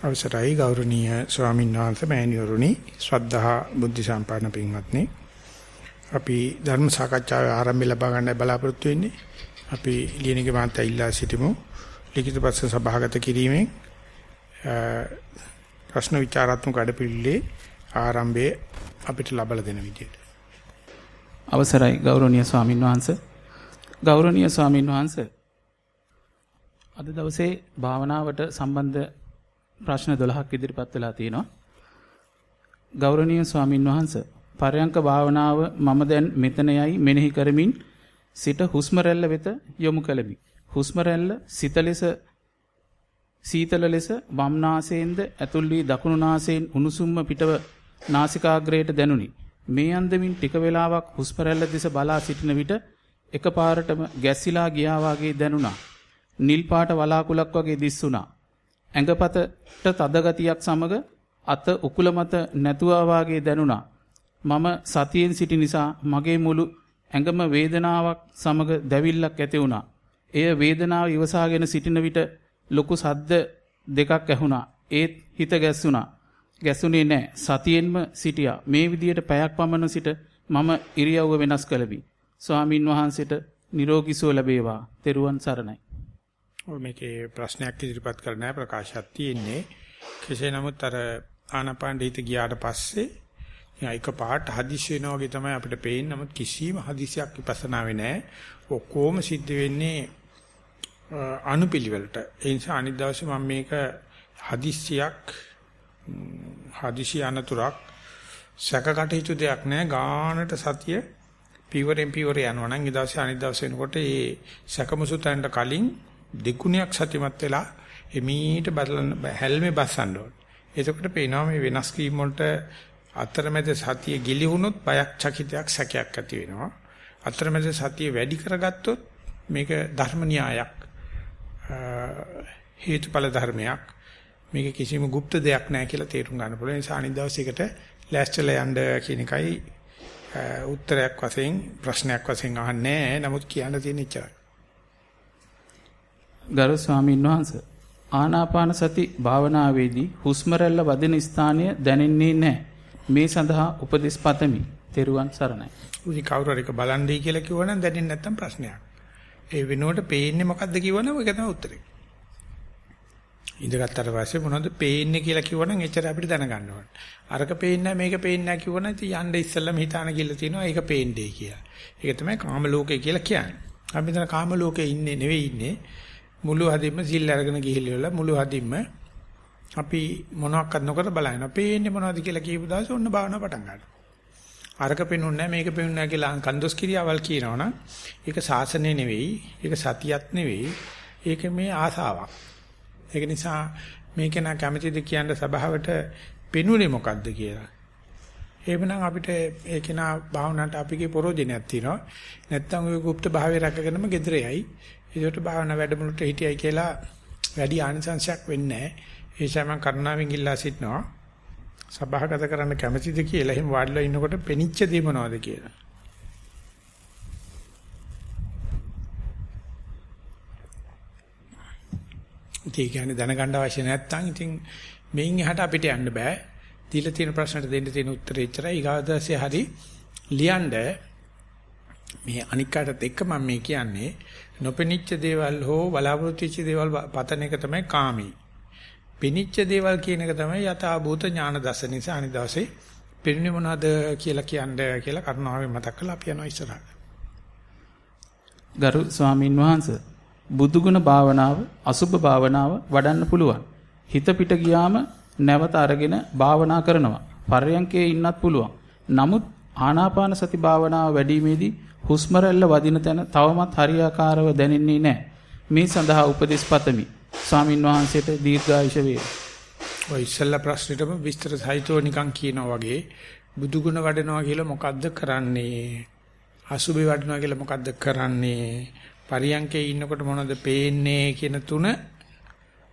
අවසරයි ගෞරවනීය ස්වාමීන් වහන්සේ මෑණිවරුනි ශ්‍රද්ධා බුද්ධ සම්පන්න පින්වත්නි. අපි ධර්ම සාකච්ඡාවේ ආරම්භය ලබා ගන්න බලාපොරොත්තු වෙන්නේ. අපි ලියනගේ මාතෘ ඉල්ලා සිටිමු. ලිඛිත ප්‍රශ්න සභාගත කිරීමෙන් ප්‍රශ්න විචාරාත්මක අඩපිළිලේ ආරම්භයේ අපිට ලබා දෙන විදියට. අවසරයි ගෞරවනීය ස්වාමින් වහන්සේ. ගෞරවනීය ස්වාමින් වහන්සේ අද දවසේ භාවනාවට සම්බන්ධ ප්‍රශ්න 12ක් ඉදිරිපත් වෙලා තියෙනවා. ගෞරවනීය ස්වාමින් වහන්සේ පරයන්ක භාවනාව මම දැන් මෙතන යයි මෙනෙහි කරමින් සිත හුස්ම රැල්ල වෙත යොමු කළමි. හුස්ම රැල්ල සිත ලෙස සීතල ලෙස වම් නාසයෙන්ද ඇතුල් වී දකුණු නාසයෙන් උණුසුම්ම පිටව නාසිකාග්‍රයට දැනුනි. මේ අන්දමින් ටික වේලාවක් හුස්ම රැල්ල දෙස බලා සිටින විට එකපාරටම ගැස්සිලා ගියා වගේ දැනුණා. නිල් පාට වලාකුලක් වගේ දිස්සුණා. ඇඟපතට තද ගතියක් සමග අත උකුල මත නැතුවා වාගේ දැනුණා. මම සතියෙන් සිටි නිසා මගේ මුළු ඇඟම වේදනාවක් සමග දැවිල්ලක් ඇති වුණා. එය වේදනාව ඉවසාගෙන සිටින විට ලොකු සද්ද දෙකක් ඇහුණා. ඒත් හිත ගැස්සුණා. ගැස්සුනේ නැහැ. සතියෙන්ම සිටියා. මේ විදියට පැයක් පමණ සිට මම ඉරියව්ව වෙනස් කළෙමි. ස්වාමින් වහන්සේට නිරෝගී සුව ලැබේවා. තෙරුවන් සරණයි. ඔය මේකේ ප්‍රශ්නයක් ඉදිරිපත් කරන්න ප්‍රකාශයක් තියෙන්නේ. කෙසේ නමුත් අර ආනපාන හිත ගියාට පස්සේ එක පාට හදිසි වෙනවා වගේ තමයි අපිට පේන්නේ. නමුත් කිසිම හදිසියක් විපස්සනාවේ නැහැ. ඔක්කොම සිද්ධ වෙන්නේ අනුපිළිවෙලට. ඒ නිසා අනිත් දවසේ මම මේක හදිසියක් හදිසි අනතුරක් සැකකටයුතු දෙයක් නෑ ගානට සතිය පීවරෙන් පීවර යනවා නම් ඊ දවසේ අනිත් දවසේ වෙනකොට ඒ සැකමුසුතන්ට කලින් දෙගුණයක් සතිමත් වෙලා එමීට බදලන හැල්මේ බස්සන්න ඕනේ. එතකොට පේනවා මේ වෙනස් වීම වලට අතරමැද සතිය ගිලිහුනොත් බයක් චකිතයක් සැකයක් ඇති වෙනවා. අතරමැද සතිය වැඩි කරගත්තොත් මේක ධර්ම න්‍යායක්. හේතුඵල ධර්මයක්. මේක කිසිම গুপ্ত දෙයක් නැහැ කියලා තේරුම් ගන්න පුළුවන්. ඒ නිසා අනිත් දවසේකට ලෑස්තිලා යන්න කියන එකයි උත්තරයක් වශයෙන් ප්‍රශ්නයක් වශයෙන් අහන්නේ නැහැ. නමුත් කියන්න තියෙන ඉච්චරයි. ගරු ස්වාමීන් වහන්ස ආනාපාන සති භාවනාවේදී හුස්ම රැල්ල වදින ස්ථානය දැනෙන්නේ නැහැ. මේ සඳහා උපදෙස් පතමි. තෙරුවන් සරණයි. උදි කවුරු හරි බලන්නේ කියලා කිව්වනම් දැනෙන්නේ නැත්තම් ප්‍රශ්නයක්. ඒ වෙනුවට පේන්නේ මොකද්ද කිව්වනම් ඒක තමයි උත්තරේ. ඉඳගත්තර පස්සේ මොනවද පේන්නේ කියලා කිව්වනම් එච්චර අපිට දැනගන්න ඕනේ. අරක පේන්නේ මේක පේන්නේ නැහැ කිව්වනම් ඉතින් යන්න ඉස්සෙල්ලාම හිතාන කියලා තියෙනවා ඒක පේන්නේ කියලා. ඒක තමයි කාම ලෝකය කියලා කියන්නේ. අපි හිතන කාම ලෝකේ ඉන්නේ නෙවෙයි ඉන්නේ. මුළු හදින්ම සිල් අරගෙන ගිහිල්ලා මුළු හදින්ම අපි මොනවාක්වත් නොකර බලනවා. පේන්නේ මොනවද කියලා කියපු දවසේ ඔන්න භාවනාව පටන් ගන්නවා. අරක පෙන්නුන්නේ නැහැ මේක පෙන්නුන්නේ නැහැ කියලා කන්දොස් කිරියාවල් කියනවනම් ඒක සාසනය නෙවෙයි. ඒක සතියක් නෙවෙයි. ඒක මේ ආසාවක්. ඒක නිසා මේක නා කැමැතිද කියන්න සභාවට පෙනුනේ මොකද්ද කියලා. එහෙමනම් අපිට ඒක නා භාවනාවට අපිගේ පරෝජනයක් තියෙනවා. නැත්තම් ওই গুপ্ত භාවය රැකගෙනම gedරෙයි. ඒකට භාවනා වැඩමුළුට හිටියයි කියලා වැඩි ආනිසංශයක් වෙන්නේ නැහැ. ඒ නිසා මම කරුණාවෙන් ඉල්ලා සිටිනවා. සභාගත කරන්න කැමැතිද කියලා එහෙම වාඩිලා ඉන්නකොට පෙනිච්ච දේ මොනවද කියලා. ඒ කියන්නේ දැනගන්න අවශ්‍ය නැත්නම් ඉතින් මේන් එහාට අපිට යන්න බෑ. දීලා තියෙන ප්‍රශ්නට දෙන්න තියෙන උත්තරේ එච්චරයි. ඊගාදසේ හරි ලියන්න මේ අනික්කටත් එක්ක මම මේ කියන්නේ නොපෙනිච්ච දේවල් හෝ බලාපොරොත්තු වෙච්ච දේවල් පතන එක තමයි කාමී. පෙනිච්ච දේවල් කියන එක තමයි යථාභූත ඥාන දර්ශන නිසා අනිත් දවසේ පෙන්නේ මොනවද කියලා කියන්නේ කියලා කරුණාවෙන් මතක් කරලා අපි යනවා ඉස්සරහට. ගරු ස්වාමින් වහන්සේ බුදුගුණ භාවනාව අසුභ භාවනාව වඩන්න පුළුවන්. හිත පිට ගියාම නැවත අරගෙන භාවනා කරනවා. පර්යංකේ ඉන්නත් පුළුවන්. නමුත් ආනාපාන සති භාවනාව වැඩිීමේදී හුස්ම රැල්ල වදින තැන තවමත් හරියාකාරව දැනෙන්නේ නැහැ. මේ සඳහා උපදෙස් පතමි. ස්වාමින් වහන්සේට දීර්ඝායුෂ වේ. ඔය ඉස්සල්ලා ප්‍රශ්නෙටම විස්තර සහිතව නිකන් කියනවා වගේ බුදුගුණ වඩනවා කියලා මොකද්ද කරන්නේ? අසුබේ වඩනවා කියලා මොකද්ද කරන්නේ? පරියංකේ ඉන්නකොට මොනවද පේන්නේ කියන තුන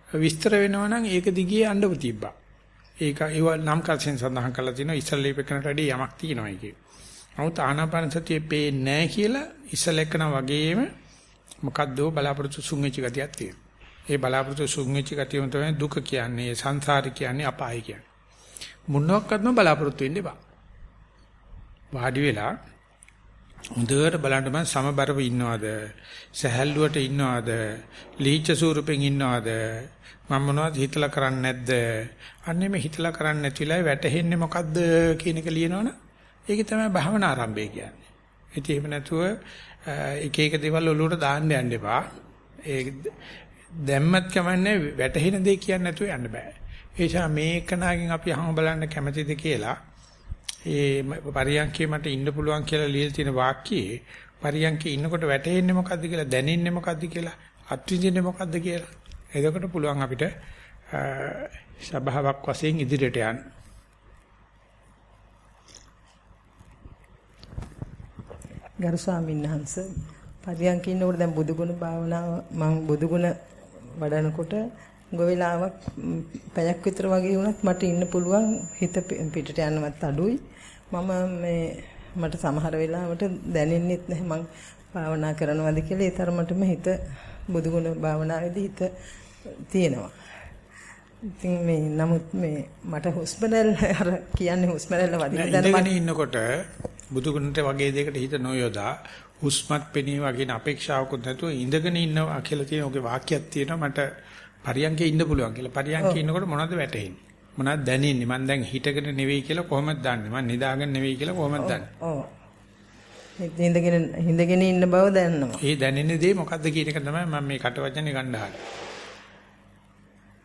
විස්තර වෙනවා නම් ඒක දිගේ අඬව තිබ්බා. ඒක ඒව නම් කල්සෙන් සඳහන් කරලා තිනවා ඉස්සල්ලා ඉපකනට වැඩි යමක් තියෙනවා ඒකේ. නමුත් ආනාපාන සතියේ පේන්නේ නැහැ කියලා ඉස්සල එකන වගේම මොකද්ද බලාපොරොත්තු සුන් වෙච්ච ගතියක් තියෙනවා. ඒ බලාපොරොත්තු සුන් වෙච්ච ගතියම තමයි දුක කියන්නේ, සංසාරي කියන්නේ, අපාය කියන්නේ. මොනවාක්වත්ම බලාපොරොත්තු වෙන්න එපා. වාඩි වෙලා හොඳට බලන්න මම සමබරව ඉන්නවද? සහැල්ලුවට ඉන්නවද? ලීච්ඡ ස්වරූපෙන් ඉන්නවද? මම මොනවද හිතලා කරන්නේ නැද්ද? අන්නේ මේ හිතලා කරන්නේ නැති වෙලාවේ වැටෙන්නේ මොකද්ද කියන එක ලියනවනේ. ඒක තමයි භවනා ආරම්භය කියන්නේ. ඉතින් එහෙම නැතුව එක එක දේවල් ඔලුවට දාන්න යන්න එපා. ඒ දැම්මත් කමන්නේ වැටහෙන දේ කියන්නේ නැතුව යන්න බෑ. ඒ නිසා මේකනාගෙන් අපි අහම බලන්න කැමතිද කියලා ඒ පරියන්කේ මට ඉන්න පුළුවන් කියලා ලියලා තියෙන වාක්‍යයේ පරියන්කේ ඉන්නකොට වැටෙන්නේ මොකද්ද කියලා දැනෙන්නේ මොකද්ද කියලා අත්විඳින්නේ මොකද්ද කියලා. එතකොට පුළුවන් අපිට සබාවක් වශයෙන් ඉදිරියට යන්න. ගරු ස්වාමීන් වහන්සේ. පරියන්කේ ඉන්නකොට දැන් බුදුගුණ භාවනාව මම බුදුගුණ වඩනකොට ගොවිලාවක් පැයක් විතර වගේ වුණත් මට ඉන්න පුළුවන් හිත පිටට යන්නවත් අඩුයි. මම මේ මට සමහර වෙලාවට දැනෙන්නෙත් නැහැ මං භාවනා කරනවද කියලා. ඒ තරමටම හිත බුදුගුණ භාවනාවේදී හිත තියෙනවා. ඉතින් මේ නමුත් මේ මට හුස්ම රැල්ල අර කියන්නේ හුස්ම රැල්ල වදින දැන ඉන්නකොට බුදුගුණට වගේ දෙයකට හිත නොයොදා හුස්මත් පෙනී වගේ අපේක්ෂාවකුත් නැතුව ඉඳගෙන ඉන්නවා කියලා තියෙන ඔගේ වාක්‍යයක් තියෙනවා මට පරියන්කේ ඉන්න පුළුවන් කියලා. පරියන්කේ ඉන්නකොට මොනවද වැටෙන්නේ? මොනවද දැනෙන්නේ? මම දැන් හිටගෙන නෙවෙයි කියලා කොහොමද දන්නේ? මම නිදාගෙන නෙවෙයි කියලා කොහොමද දන්නේ? ඔව්. හිඳගෙන හිඳගෙන ඉන්න බව දැනනවා. ඒ දැනෙන දේ මොකද්ද කියන එක තමයි මම මේ කට වචනේ ගන්න හදන්නේ.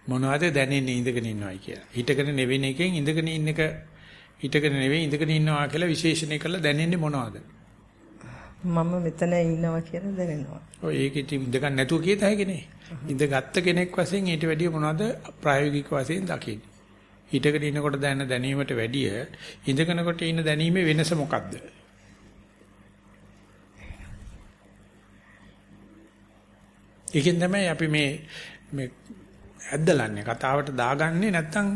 මොනවද දැනෙන්නේ ඉඳගෙන ඉන්නවයි කියලා. හිටගෙන නෙවෙයි එකෙන් ඉඳගෙන ඉන්න එක හිටගෙන නෙවෙයි ඉඳගෙන ඉන්නවා කියලා විශේෂණය කරලා දැනෙන්නේ මොනවද? මම මෙතන ඉන්නවා කියලා දැනෙනවා. ඔය ඒක ඉතින් ඉඳ ගන්න නැතුව කීත හැකිනේ. ඉඳගත්ත කෙනෙක් වශයෙන් ඊට වැඩිය මොනවද ප්‍රායෝගික වශයෙන් දකින්නේ? හිටගෙන ඉනකොට දැනෙන දැනීමට වැඩිය ඉඳගෙනකොට ඉන්න දැනීමේ වෙනස මොකක්ද? ඒකෙන් තමයි අපි මේ මේ ඇද්දලන්නේ කතාවට දාගන්නේ නැත්තම්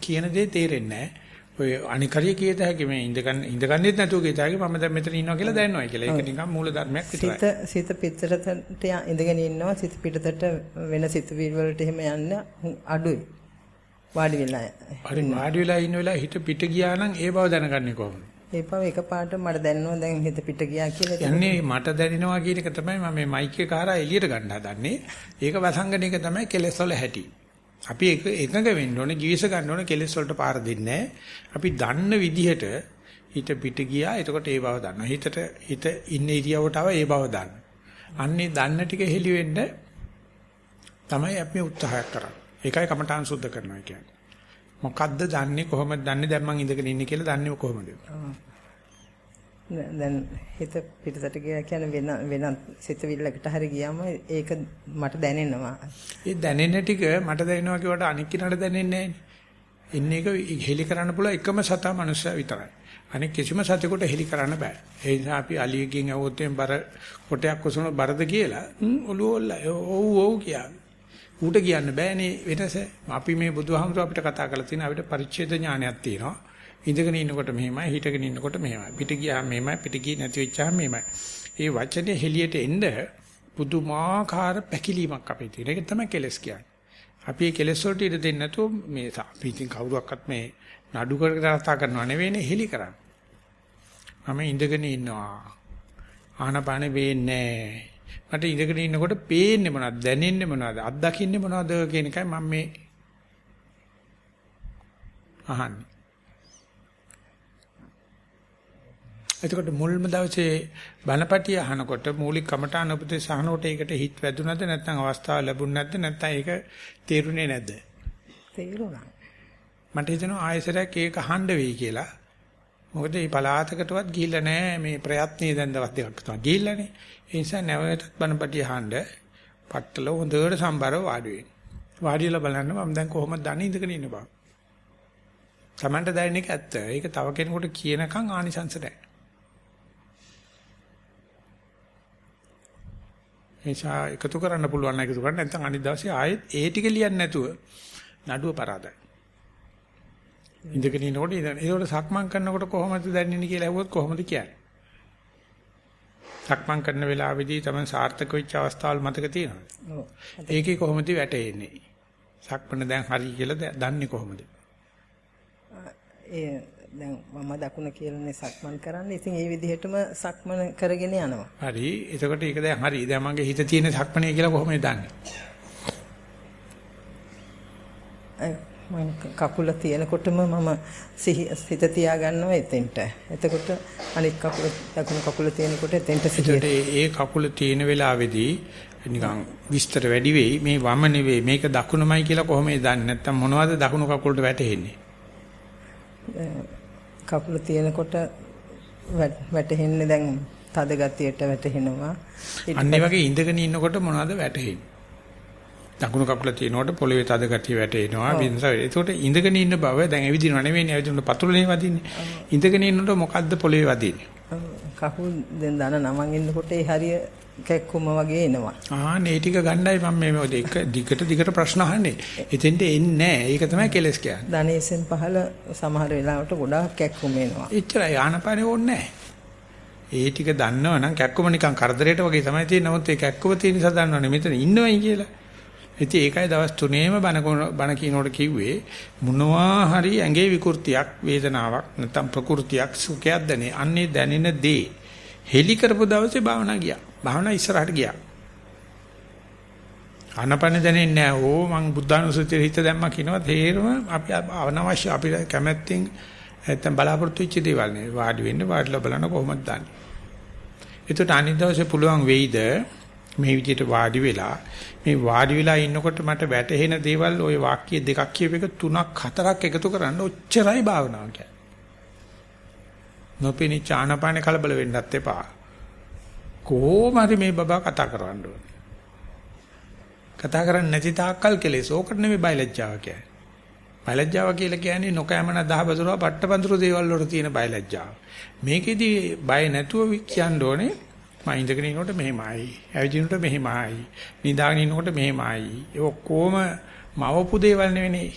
කියන දේ තේරෙන්නේ නැහැ. ඔය අනිකරිය කීයද හැකි මේ ඉඳගන්න ඉඳගන්නෙත් නැතුව කීයද හැකි මම දැන් මෙතන ඉන්නවා කියලා දැනනවා කියලා. ඒක නිකන් මූල ධර්මයක් විතරයි. සිත සිත පිටතට ඉඳගෙන ඉන්නවා සිත පිටතට වෙන සිතුවිලි වලට එහෙම යන්න අඩුයි. වාඩි වෙලා. හරි වාඩි වෙලා ඉන්න වෙලාව හිත පිට ගියා නම් ඒ බව දැනගන්නේ කොහොමද? ඒ බව එකපාරට මට දැනනවා දැන් හිත පිට ගියා කියලා. යන්නේ මට දැනෙනවා කියන එක තමයි මම මේ මයික් එක හරහා එළියට ගන්න හදන්නේ. ඒක වසංගන එක තමයි කෙලෙස් වල හැටි. අපි එක එකඟ වෙන්න ඕනේ ජීවිස ගන්න ඕනේ කෙලෙස් වලට පාර දෙන්නේ අපි දන්න විදිහට හිත පිට ගියා එතකොට ඒ බව දන්නවා. හිතට හිත ඉන්න ඉරියවට ආව ඒ බව දන්න. අන්නේ දන්න ටික හෙලි වෙන්න තමයි අපි උත්සාහයක් කරන්නේ. ඒකයි කමඨාන් සුද්ධ කරනවා කියන්නේ. මොකද්ද දන්නේ කොහොමද දන්නේ? දැන් මං ඉඳගෙන ඉන්නේ කියලා දන්නේ කොහොමද? දැන් හිත පිටසට ගියා කියන්නේ වෙන වෙන සිතවිල්ලකට හරි ගියාම ඒක මට දැනෙනවා. ඒ දැනෙන ටික මට දැනෙනවා කියවට අනික් කෙනාට දැනෙන්නේ නැහැ. ඉන්නේ එක හෙලි කරන්න පුළුවන් එකම සතා මනුස්සයා විතරයි. අනික කිසිම සතෙකුට හෙලි කරන්න බෑ. ඒ නිසා අපි අලියකින් આવොත් බර කොටයක් කොසන බරද කියලා ඔළුව ඔල්ල ඔව් ඔව් කියා. ඌට කියන්න බෑනේ වෙනස. අපි මේ බුදුහාමුදුර අපිට කතා කරලා තියෙන අපිට පරිච්ඡේද ඥානයක් තියෙනවා. ඉඳගෙන ඉන්නකොට මෙහෙමයි හිටගෙන ඉන්නකොට මෙහෙමයි පිට ගියාම මෙහෙමයි පිට ගියේ නැති වෙච්චාම මෙහෙමයි ඒ වචනේ හෙලියට එන්න පුදුමාකාර පැකිලීමක් අපේ තියෙන. ඒක තමයි කෙලස් කියන්නේ. අපි මේ කෙලස් වලට ඉඩ දෙන්නේ නැතුව මේ අපි ඉතින් කවුරුවක්වත් මේ නඩු කරකට කතා කරනවා නෙවෙයිනේ හෙලි කරන්නේ. මම ඉඳගෙන ඉන්නවා. ආනපානෙ වෙන්නේ මට ඉඳගෙන ඉන්නකොට පේන්නේ මොනවද දැනෙන්නේ මොනවද අත්දකින්නේ මොනවද කියන එකයි මම මේ අහන්නේ. එතකොට මුල්ම දවසේ බණපටිය අහනකොට මූලික කමඨාන උපදේශ අහනකොට ඒකට හිත වැදුනද නැත්නම් අවස්ථාව ලැබුණ නැද්ද නැත්නම් ඒක තේරුනේ නැද්ද? තේරුණා. මට හිතෙනවා ආයෙසරයක් ඒක අහන්න වෙයි කියලා. මොකද මේ පලාතකටවත් ගිහිල්ලා නැහැ මේ ප්‍රයත්නයේ දැන් දවස් දෙකක් තමයි ගිහිල්ලානේ. ඒ නිසා නැවතත් බණපටිය අහන්න පట్టල හොඳට සම්බරව වාඩි වෙන්න. වාඩිලා බලන්න මම දැන් කොහොමද දන්නේ ඉඳගෙන ඉන්න බව. Tamanට දැනෙන එක ඇත්ත. ඒක තව කෙනෙකුට කියනකම් ආනිසංස නැහැ. නිසා එකතු කරන්න පුළුවන් නම් එකතු කරන්න නැත්නම් අනිත් දවසේ ආයෙත් ඒ ටික ලියන්නේ නැතුව නඩුව පරාදයි. ඉඳගෙන ඉනකොට ඒකට සක්මන් කරනකොට කොහොමද දැනෙන්නේ කියලා ඇහුවොත් කොහොමද කියන්නේ? සක්මන් කරන වෙලාවේදී තමයි සාර්ථක වෙච්ච අවස්ථාවල් මතක තියෙනවද? ඔව්. ඒකේ කොහොමද වැටෙන්නේ? සක්මන දැන් හරි කියලා දන්නේ කොහොමද? ඒ දැන් මම දකුණ කියලානේ සක්මන් කරන්නේ. ඉතින් ඒ විදිහටම සක්මන කරගෙන යනවා. හරි. එතකොට ඒක දැන් හරි. දැන් මගේ හිත තියෙන සක්මනේ කියලා කොහොමද දන්නේ? මම කකුල තියෙනකොටම මම සිත තියා ගන්නවා එතෙන්ට. එතකොට අනිත් කකුල දකුණු කකුල තියෙනකොට එතෙන්ට සිහිය. ඒ කකුල තියෙන වෙලාවේදී නිකන් විස්තර වැඩි වෙයි. මේ වම නෙවෙයි මේක දකුණමයි කියලා කොහොමද දන්නේ? නැත්තම් මොනවද දකුණු කකුලට වැටෙන්නේ? කකුල තියෙනකොට වැට- වැටෙන්නේ දැන් තද ගතියට වැටෙනවා. අන්න වගේ ඉඳගෙන ඉන්නකොට මොනවද වැටෙන්නේ? දකුණු කකුල තියෙනකොට පොළවේ තද ගතිය වැටෙනවා. බින්ස. ඒකට ඉඳගෙන ඉන්න බව දැන් ඇවිදිනව නෙවෙයි ඇවිදිනකොට පතුලනේ වදින්නේ. ඉඳගෙන ඉන්නකොට මොකද්ද පොළවේ වදින්නේ? කකුල් දැන් දන නමන් ඉන්නකොට ඒ හරිය කැක්කුම වගේ එනවා. ආ මේ ටික ගණ්ඩායි මම මේ එක දිගට දිගට ප්‍රශ්න අහන්නේ. එතෙන්ට එන්නේ නැහැ. ඒක තමයි කෙලස් කියන්නේ. ධනේසෙන් පහල සමහර වෙලාවට ගොඩාක් කැක්කුම එනවා. එච්චරයි ආනපානේ ඕනේ නැහැ. ඒ ටික දන්නවනම් කැක්කම නිකන් කරදරයට වගේ තමයි තියෙන්නේ. නමුත් ඒ කැක්කම තියෙන නිසා දන්නවනේ මෙතන ඉන්නවයි කියලා. ඉතින් ඒකයි දවස් තුනේම බණ බණ කියනකොට කිව්වේ මොනවා හරි ඇඟේ විකෘතියක් වේදනාවක් නැත්නම් ප්‍රകൃතියක් සුඛයක් දැනේ. අන්නේ දැනෙන දේ හෙලි කරපු දවසේ භාවනා ගියා. භාවනා ඉස්සරහට ගියා. ආනපන දැනෙන්නේ නැහැ. ඕ මං බුද්ධානුස්සතිය හිත දැම්මා කියනවා තේරම අපි අනවශ්‍ය අපි කැමැත්තෙන් නැත්තම් බලාපොරොත්තු වෙච්ච දේවල් නේ. වාඩි වෙන්න වාඩිලා බලන කොහොමද දන්නේ. ඒකට අනිත් දවසේ පුළුවන් වෙයිද මේ විදිහට වාඩි වෙලා මේ වාඩි වෙලා ඉන්නකොට මට වැටහෙන දේවල් ওই වාක්‍ය දෙකක් කියප එක තුනක් හතරක් එකතු කරන්න ඔච්චරයි භාවනාව කියන්නේ. නොපෙනී චානපානේ කලබල වෙන්නත් එපා. කොහොම හරි මේ බබා කතා කරවන්න ඕනේ. කතා කරන්නේ නැති තාක්කල් කෙලෙස්. ඕකට නෙමෙයි බයලජ්ජාව කියන්නේ. බයලජ්ජාව කියලා කියන්නේ නොකෑමන දහබසුරව පට්ටපන්තුරු දේවල් වල තියෙන බයලජ්ජාව. මේකෙදි බය නැතුව කියන්න ඕනේ මම ඉඳගෙන ඉනකොට මෙහෙමයි. ඇවිදිනකොට මෙහෙමයි. නිදාගෙන ඉනකොට මෙහෙමයි. ඒ ඔක්කොම මවපු දේවල් නෙවෙයි.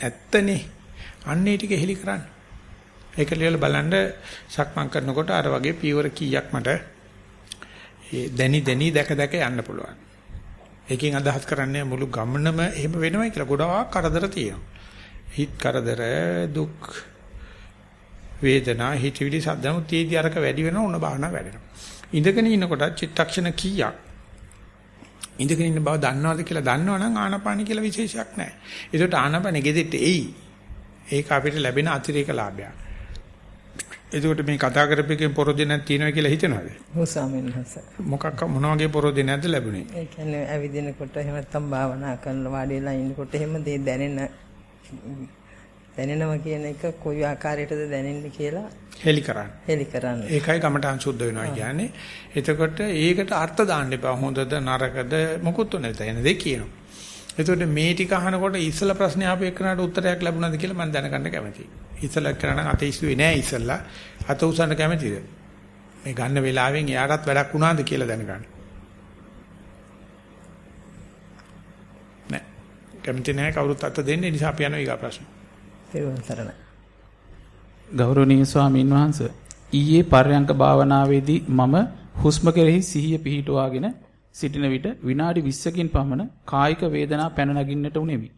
ඇත්තනේ. අන්නේ ටික හෙලි කරන්න. ඒක ලියලා බලන්න සක්මන් කරනකොට අර වගේ පීවර කීයක් මට දැනි දැනි දැක දැක යන්න පුළුවන්. ඒකෙන් අදහස් කරන්නේ මුළු ගමනම එහෙම වෙනවයි කියලා ගොඩාක් කරදර තියෙනවා. හිත කරදර දුක් වේදනා හිතවිලි සද්දම තීදි අරක වැඩි වෙනවා උන බාහන වැඩෙනවා. ඉඳගෙන ඉන්නකොට චිත්තක්ෂණ කීයක් ඉඳගෙන ඉන්න බව දන්නවද කියලා දන්නවනම් ආනපාන කියලා විශේෂයක් නැහැ. ඒකට ආනපාන ගෙදෙට්ට එයි. ඒක අපිට ලැබෙන අතිරේක ලාභයක්. එතකොට මේ කතා කරපෙකින් පොරොදිනක් තියෙනවා කියලා හිතනවද? ඔව් ස්වාමීන් වහන්සේ. මොකක් මොන වගේ පොරොදිනක්ද ලැබුණේ? ඒ කියන්නේ ඇවිදිනකොට එහෙම නැත්නම් භාවනා කරන වාඩි වෙලා ඉන්නකොට එහෙම දේ දැනෙන දැනෙනවා කියන එක කොයි ආකාරයකටද දැනෙන්නේ කියලා හෙලි කරන්න. හෙලි කරන්න. ඒකයි කමඨාන් සුද්ධ වෙනවා කියන්නේ. එතකොට ඒකට අර්ථ දාන්න එපා. හොඳද නරකද මොකුත් නැත. එන දෙක කියනවා. එතකොට මේ ටික අහනකොට ඉස්සලා ප්‍රශ්නේ ආපු එකනට උත්තරයක් ලැබුණාද කියලා මම දැනගන්න කැමතියි. ඉස්සලා කරන අත ඉස්සුවේ නෑ ඉස්සලා. අත උසන්න කැමතිද? මේ ගන්න වෙලාවෙන් එයාටත් වැඩක් වුණාද කියලා දැනගන්න. නෑ. කැමති නෑ කවුරුත් අත දෙන්නේ නිසා අපි යනවා ඊගා ප්‍රශ්න. සරණයි. ගෞරවනීය ස්වාමීන් වහන්ස ඊයේ පර්යංක භාවනාවේදී මම හුස්ම කෙරෙහි සිහිය පිහිටුවාගෙන සිටින විට විනාඩි 20කින් පමණ කායික වේදනා පැන නගින්නට උනේමි.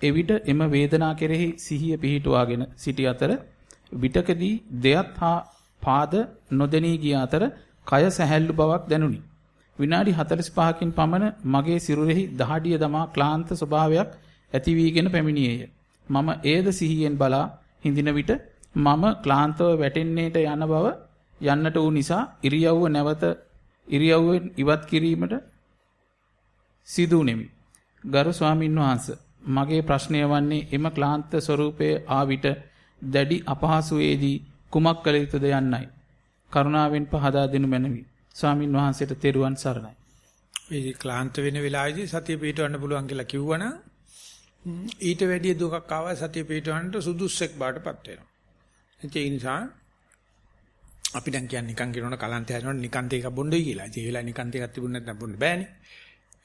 එවිට එම වේදනා කෙරෙහි සිහිය පිහිටුවාගෙන සිටි අතර විටකදී දෙයත් හා පාද නොදෙනී ගිය අතර කය සැහැල්ලු බවක් දැනුනි. විනාඩි 45කින් පමණ මගේ සිරුරෙහි දහඩිය දමා ක්ලාන්ත ස්වභාවයක් ඇති වීගෙන පැමිණියේය. මම ඒද සිහියෙන් බලා හිඳින විට මම ක්ලාන්තව වැටෙන්නේට යන බව යන්නට වූ නිසා ඉරියව්ව නැවත ඉරියව්වෙන් ඉවත් කිරීමට සිදු වුනිමි. ගරු ස්වාමින් වහන්සේ මගේ ප්‍රශ්නය වන්නේ එම ක්ලාන්ත ස්වરૂපයේ ආවිට දැඩි අපහසුයේදී කුමක් කළ යුතුද යන්නයි. කරුණාවෙන් පහදා දෙනු මැනවි. ස්වාමින් වහන්සේට තෙරුවන් සරණයි. ඒ ක්ලාන්ත වෙන වෙලාවේදී සතිය පිටවන්න පුළුවන් කියලා කිව්වනම් ඊට වැඩිය දුකක් ආවා සතිය පිටවන්නට සුදුස්සෙක් බාටපත් වෙනවා. ඒ නිසා අපි දැන් කියන්නේ නිකන් කියනවනේ කලන්තය හදනකොට නිකන් තේ එකක් බොන්නයි කියලා. ඒ වෙලාවේ නිකන් තේ එකක් තිබුණ නැත්නම් බොන්න බෑනේ.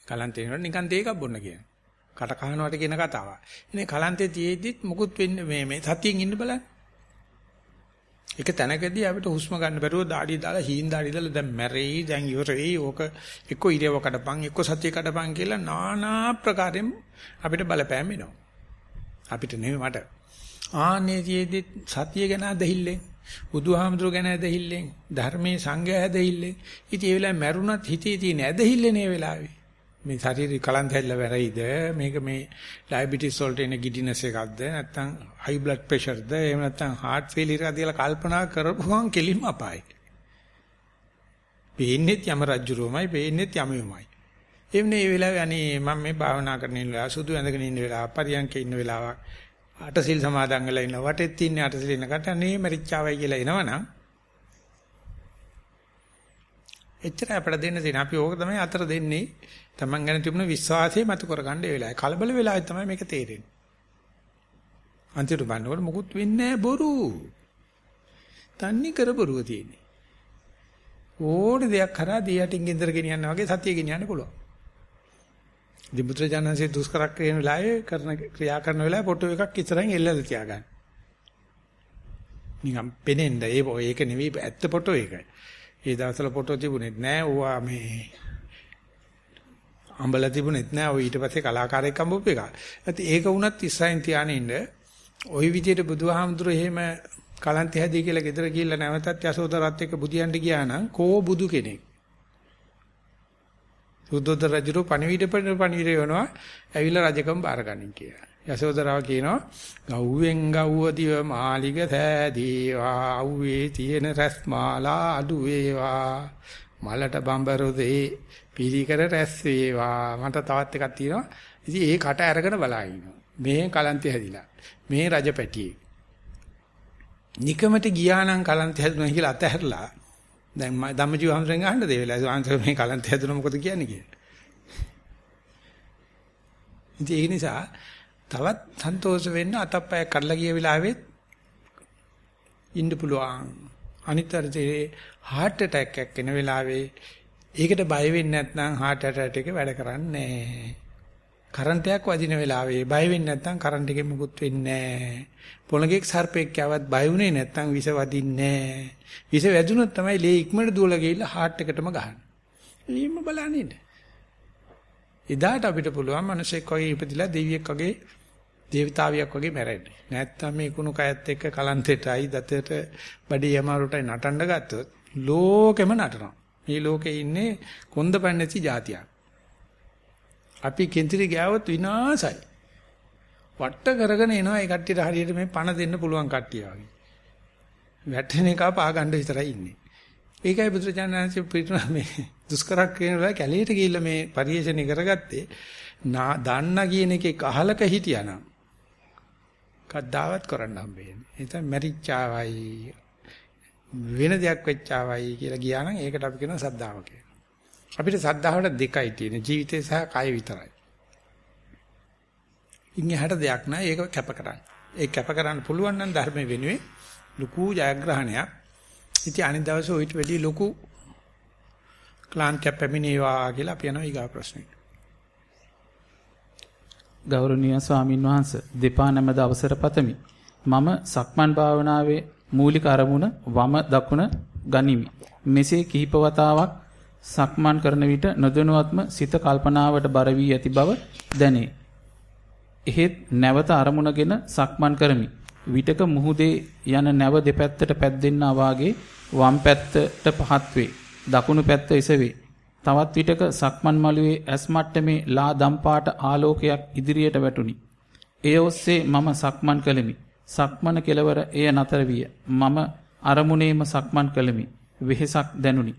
කලන්තේ නේද නිකන් තේ එකක් බොන්න කියන. කට කහනවට කියන කතාවක්. ඉතින් කලන්තේ තියේදිත් මුකුත් වෙන්නේ මේ මේ සතියෙන් ඉන්න බලන්න. එක තැනකදී අපිට හුස්ම ගන්න බැරුව දාඩිය දාලා හීන් දාඩිය දාලා දැන් මැරෙයි දැන් ඉවරෙයි ඕක එක්ක ඉරව කඩපන් එක්ක සතිය කඩපන් කියලා নানা ප්‍රකාරයෙන් අපිට බලපෑම් එනවා අපිට නෙමෙයි මට ආනේතියේදී සතිය ගැන දෙහිල්ලෙන් බුදුහාමුදුරු ගැන ඇදහිල්ලෙන් ධර්මයේ සංඝය ඇදහිල්ලෙන්. ඉතින් ඒ වෙලාවේ මැරුණත් හිතේ තියෙන ඇදහිල්ලේ නේ වෙලාවේ. මේ ශරීරي කලන්ත හැල්ල වැරයිද? මේක මේ ඩයබටිස් වලට එන ගිඩිනස් එකක්ද? නැත්නම් හයි බ්ලඩ් ප්‍රෙෂර්ද එහෙම නැත්නම් හાર્ට් ෆේලියර් එකක්ද කියලා කල්පනා කරපුවම කෙලින්ම අපායි. පේන්නේත් යම රජ්ජුරුවමයි පේන්නේත් යමෙමයි. එන්නේ මේ වෙලාවේ අනේ මම මේ භාවනා කරන ඉන්න වෙලාව සුදු ඇඳගෙන ඉන්න වෙලාව පරියන්කේ ඉන්න වෙලාවක්. අටසිල් සමාදන් වෙලා ඉන්න වටෙත් ඉන්නේ අටසිල් ඉන්නකට අනේ මරිච්චාවයි කියලා එනවනම් එච්චර අපිට දෙන්න තියෙන අපි ඕක තමයි අතර දෙන්නේ Taman ගැන තිබුණ විශ්වාසය මතු කරගන්න ඒ වෙලාවේ කලබල වෙලාවේ තමයි මේක තේරෙන්නේ. අන්තිමට බලනකොට මොකුත් වෙන්නේ බොරු. තන්නේ කර බොරුව තියෙන්නේ. ඕන දෙයක් කරා දියටින් ගෙදර ගෙනියන්න වගේ සතිය ගෙනියන්න පුළුවන්. දිමුත්‍ර ජනන්සේ දුෂ්කර ක්‍රියන වෙලාවේ කරන ක්‍රියා කරන වෙලාවේ ෆොටෝ එකක් ඉස්සරහින් එල්ලලා තියාගන්න. නිකම් පෙනෙන්න ඒ ඒක නෙවෙයි ඇත්ත ෆොටෝ එක. ඒ දවස්වල ෆොටෝ තිබුණෙත් නෑ. ඕවා මේ අඹලා තිබුණෙත් නෑ. ඔය ඊට පස්සේ කලාකාරයෙක් අඹපු එක. ඒත් ඒක වුණත් ඉස්සරහින් තියාගෙන ඉන්න ওই විදිහට බුදුහාමුදුරු එහෙම කලන්ත හැදී කියලා ගෙදර ගිහිල්ලා නැවතත් යසෝදරත් එක්ක බුදියන්ට ගියා නම් කෝ බුදු කෙනෙක්. සුද්ධෝදර රජු පණිවිඩ පණිවිඩ වෙනවා. ඇවිල්ලා රජකම් බාරගනින් කියලා. යසෝදරාව කියනවා ගව්වෙන් ගව්ව දිව මාලිග සෑදීවා. අව්වේ තියෙන රැස් මාලා අඩු වේවා මලට බඹරු දෙේ පිරිකර රැස් වේවා. මට තවත් එකක් තියෙනවා. ඉතින් ඒ කට අරගෙන බලා ඉන්නවා. මේ කලන්තය හැදිලා. මේ රජපැටියේ. නිකමට ගියා නම් කලන්තය හැදුණා කියලා අතහැරලා දැන් මම ධම්මජීව හම්සෙන් අහන්න දේ වෙලාව ආන්සර් මේ කලන්තය හැදුණා මොකද කියන්නේ කියලා. ඉතින් ඒ නිසා තවත් සන්තෝෂ වෙන්න අතප්පය කඩලා ගිය වෙලාවෙත් ඉන්න පුළුවන්. අනිත් අර්ථයේ heart attack එකක් එන වෙලාවේ ඒකට බය වෙන්නේ නැත්නම් heart attack එක වැඩ කරන්නේ නැහැ. කරන්ට් එකක් වදින වෙලාවේ බය වෙන්නේ නැත්නම් කරන්ට් එකෙන් මුකුත් වෙන්නේ නැහැ. පොළඟෙක් සර්පෙක් කවවත් බය වුණේ නැත්නම් විස වදින්නේ නැහැ. විස වැදුනොත් තමයි ලේ ඉක්මනට දුවලා ගිහිල්ලා heart එකටම ගහන්නේ. එහෙම බලන්නේ. එදාට අපිට පුළුවන් මිනිසෙක් වගේ ඉපදිලා දෙවියෙක් වගේ දේවතාවියක් වගේ මැරෙන්න. නැත්තම් මේ කුණු කයත් එක්ක කලන්තෙටයි දතට බඩේ යමාරුටයි නටන්න ගත්තොත් ලෝකෙම නටනවා. මේ ලෝකේ ඉන්නේ කොන්දපන් නැති જાතියක්. අපි කෙන්තිරි ගෑවොත් විනාසයි. වට කරගෙන එනවා ඒ කට්ටියට හරියට මේ පණ දෙන්න පුළුවන් කට්ටිය වගේ. වැටෙන එක පා ගන්න විතරයි ඉන්නේ. ඒකයි බුදුරජාණන්සේ පිටුන මේ දුෂ්කර ක්‍රියාවල කැලේට ගිහිල්ලා මේ පරිේශණය කරගත්තේ දන්න කියන එකේ අහලක හිටියානම් කද්දාවත් කරන්න හම්බෙන්නේ. එතන මැරිච්චාවයි වෙන දෙයක් වෙච්චාවයි කියලා ගියා නම් ඒකට අපි කියනවා සද්ධාව කියලා. අපිට සද්ධාවට දෙකයි තියෙන ජීවිතය සහ කය විතරයි. ඉන්නේ හැට දෙයක් නෑ ඒක කැප කරන්න. ඒක කැප කරන්න පුළුවන් නම් ධර්ම වෙනුවේ ලুকু ජයග්‍රහණයක්. ඉතින් අනිත් දවසේ ඔයිට වැඩි ලুকু ක්ලාන්තිය පැමිණේවා කියලා අපි යනවා ඊගා ප්‍රශ්නෙට. ගෞරවනීය ස්වාමින් වහන්සේ දෙපා නැමද අවසර පතමි. මම සක්මන් භාවනාවේ මූලික අරමුණ වම දකුණ ගනිමි. මෙසේ කිහිප වතාවක් සක්මන් කරන විට නොදැනුවත්ම සිත කල්පනාවට බර වී ඇති බව දැනේ. එහෙත් නැවත අරමුණගෙන සක්මන් කරමි. විටක මුහුදේ යන නැව දෙපැත්තට පැද්දෙන්නා වාගේ වම් පැත්තට පහත් වේ. දකුණු පැත්ත එසවේ. තවත් විටක සක්මන් මළුවේ ඇස් මට්ටමේ ලා දම්පාට ආලෝකයක් ඉදිරියට වැටුනි. එය ඔස්සේ මම සක්මන් කළෙමි. සක්මන කෙලවර එය නතර විය. මම අරමුණේම සක්මන් කළෙමි. වෙහෙසක් දැනුනි.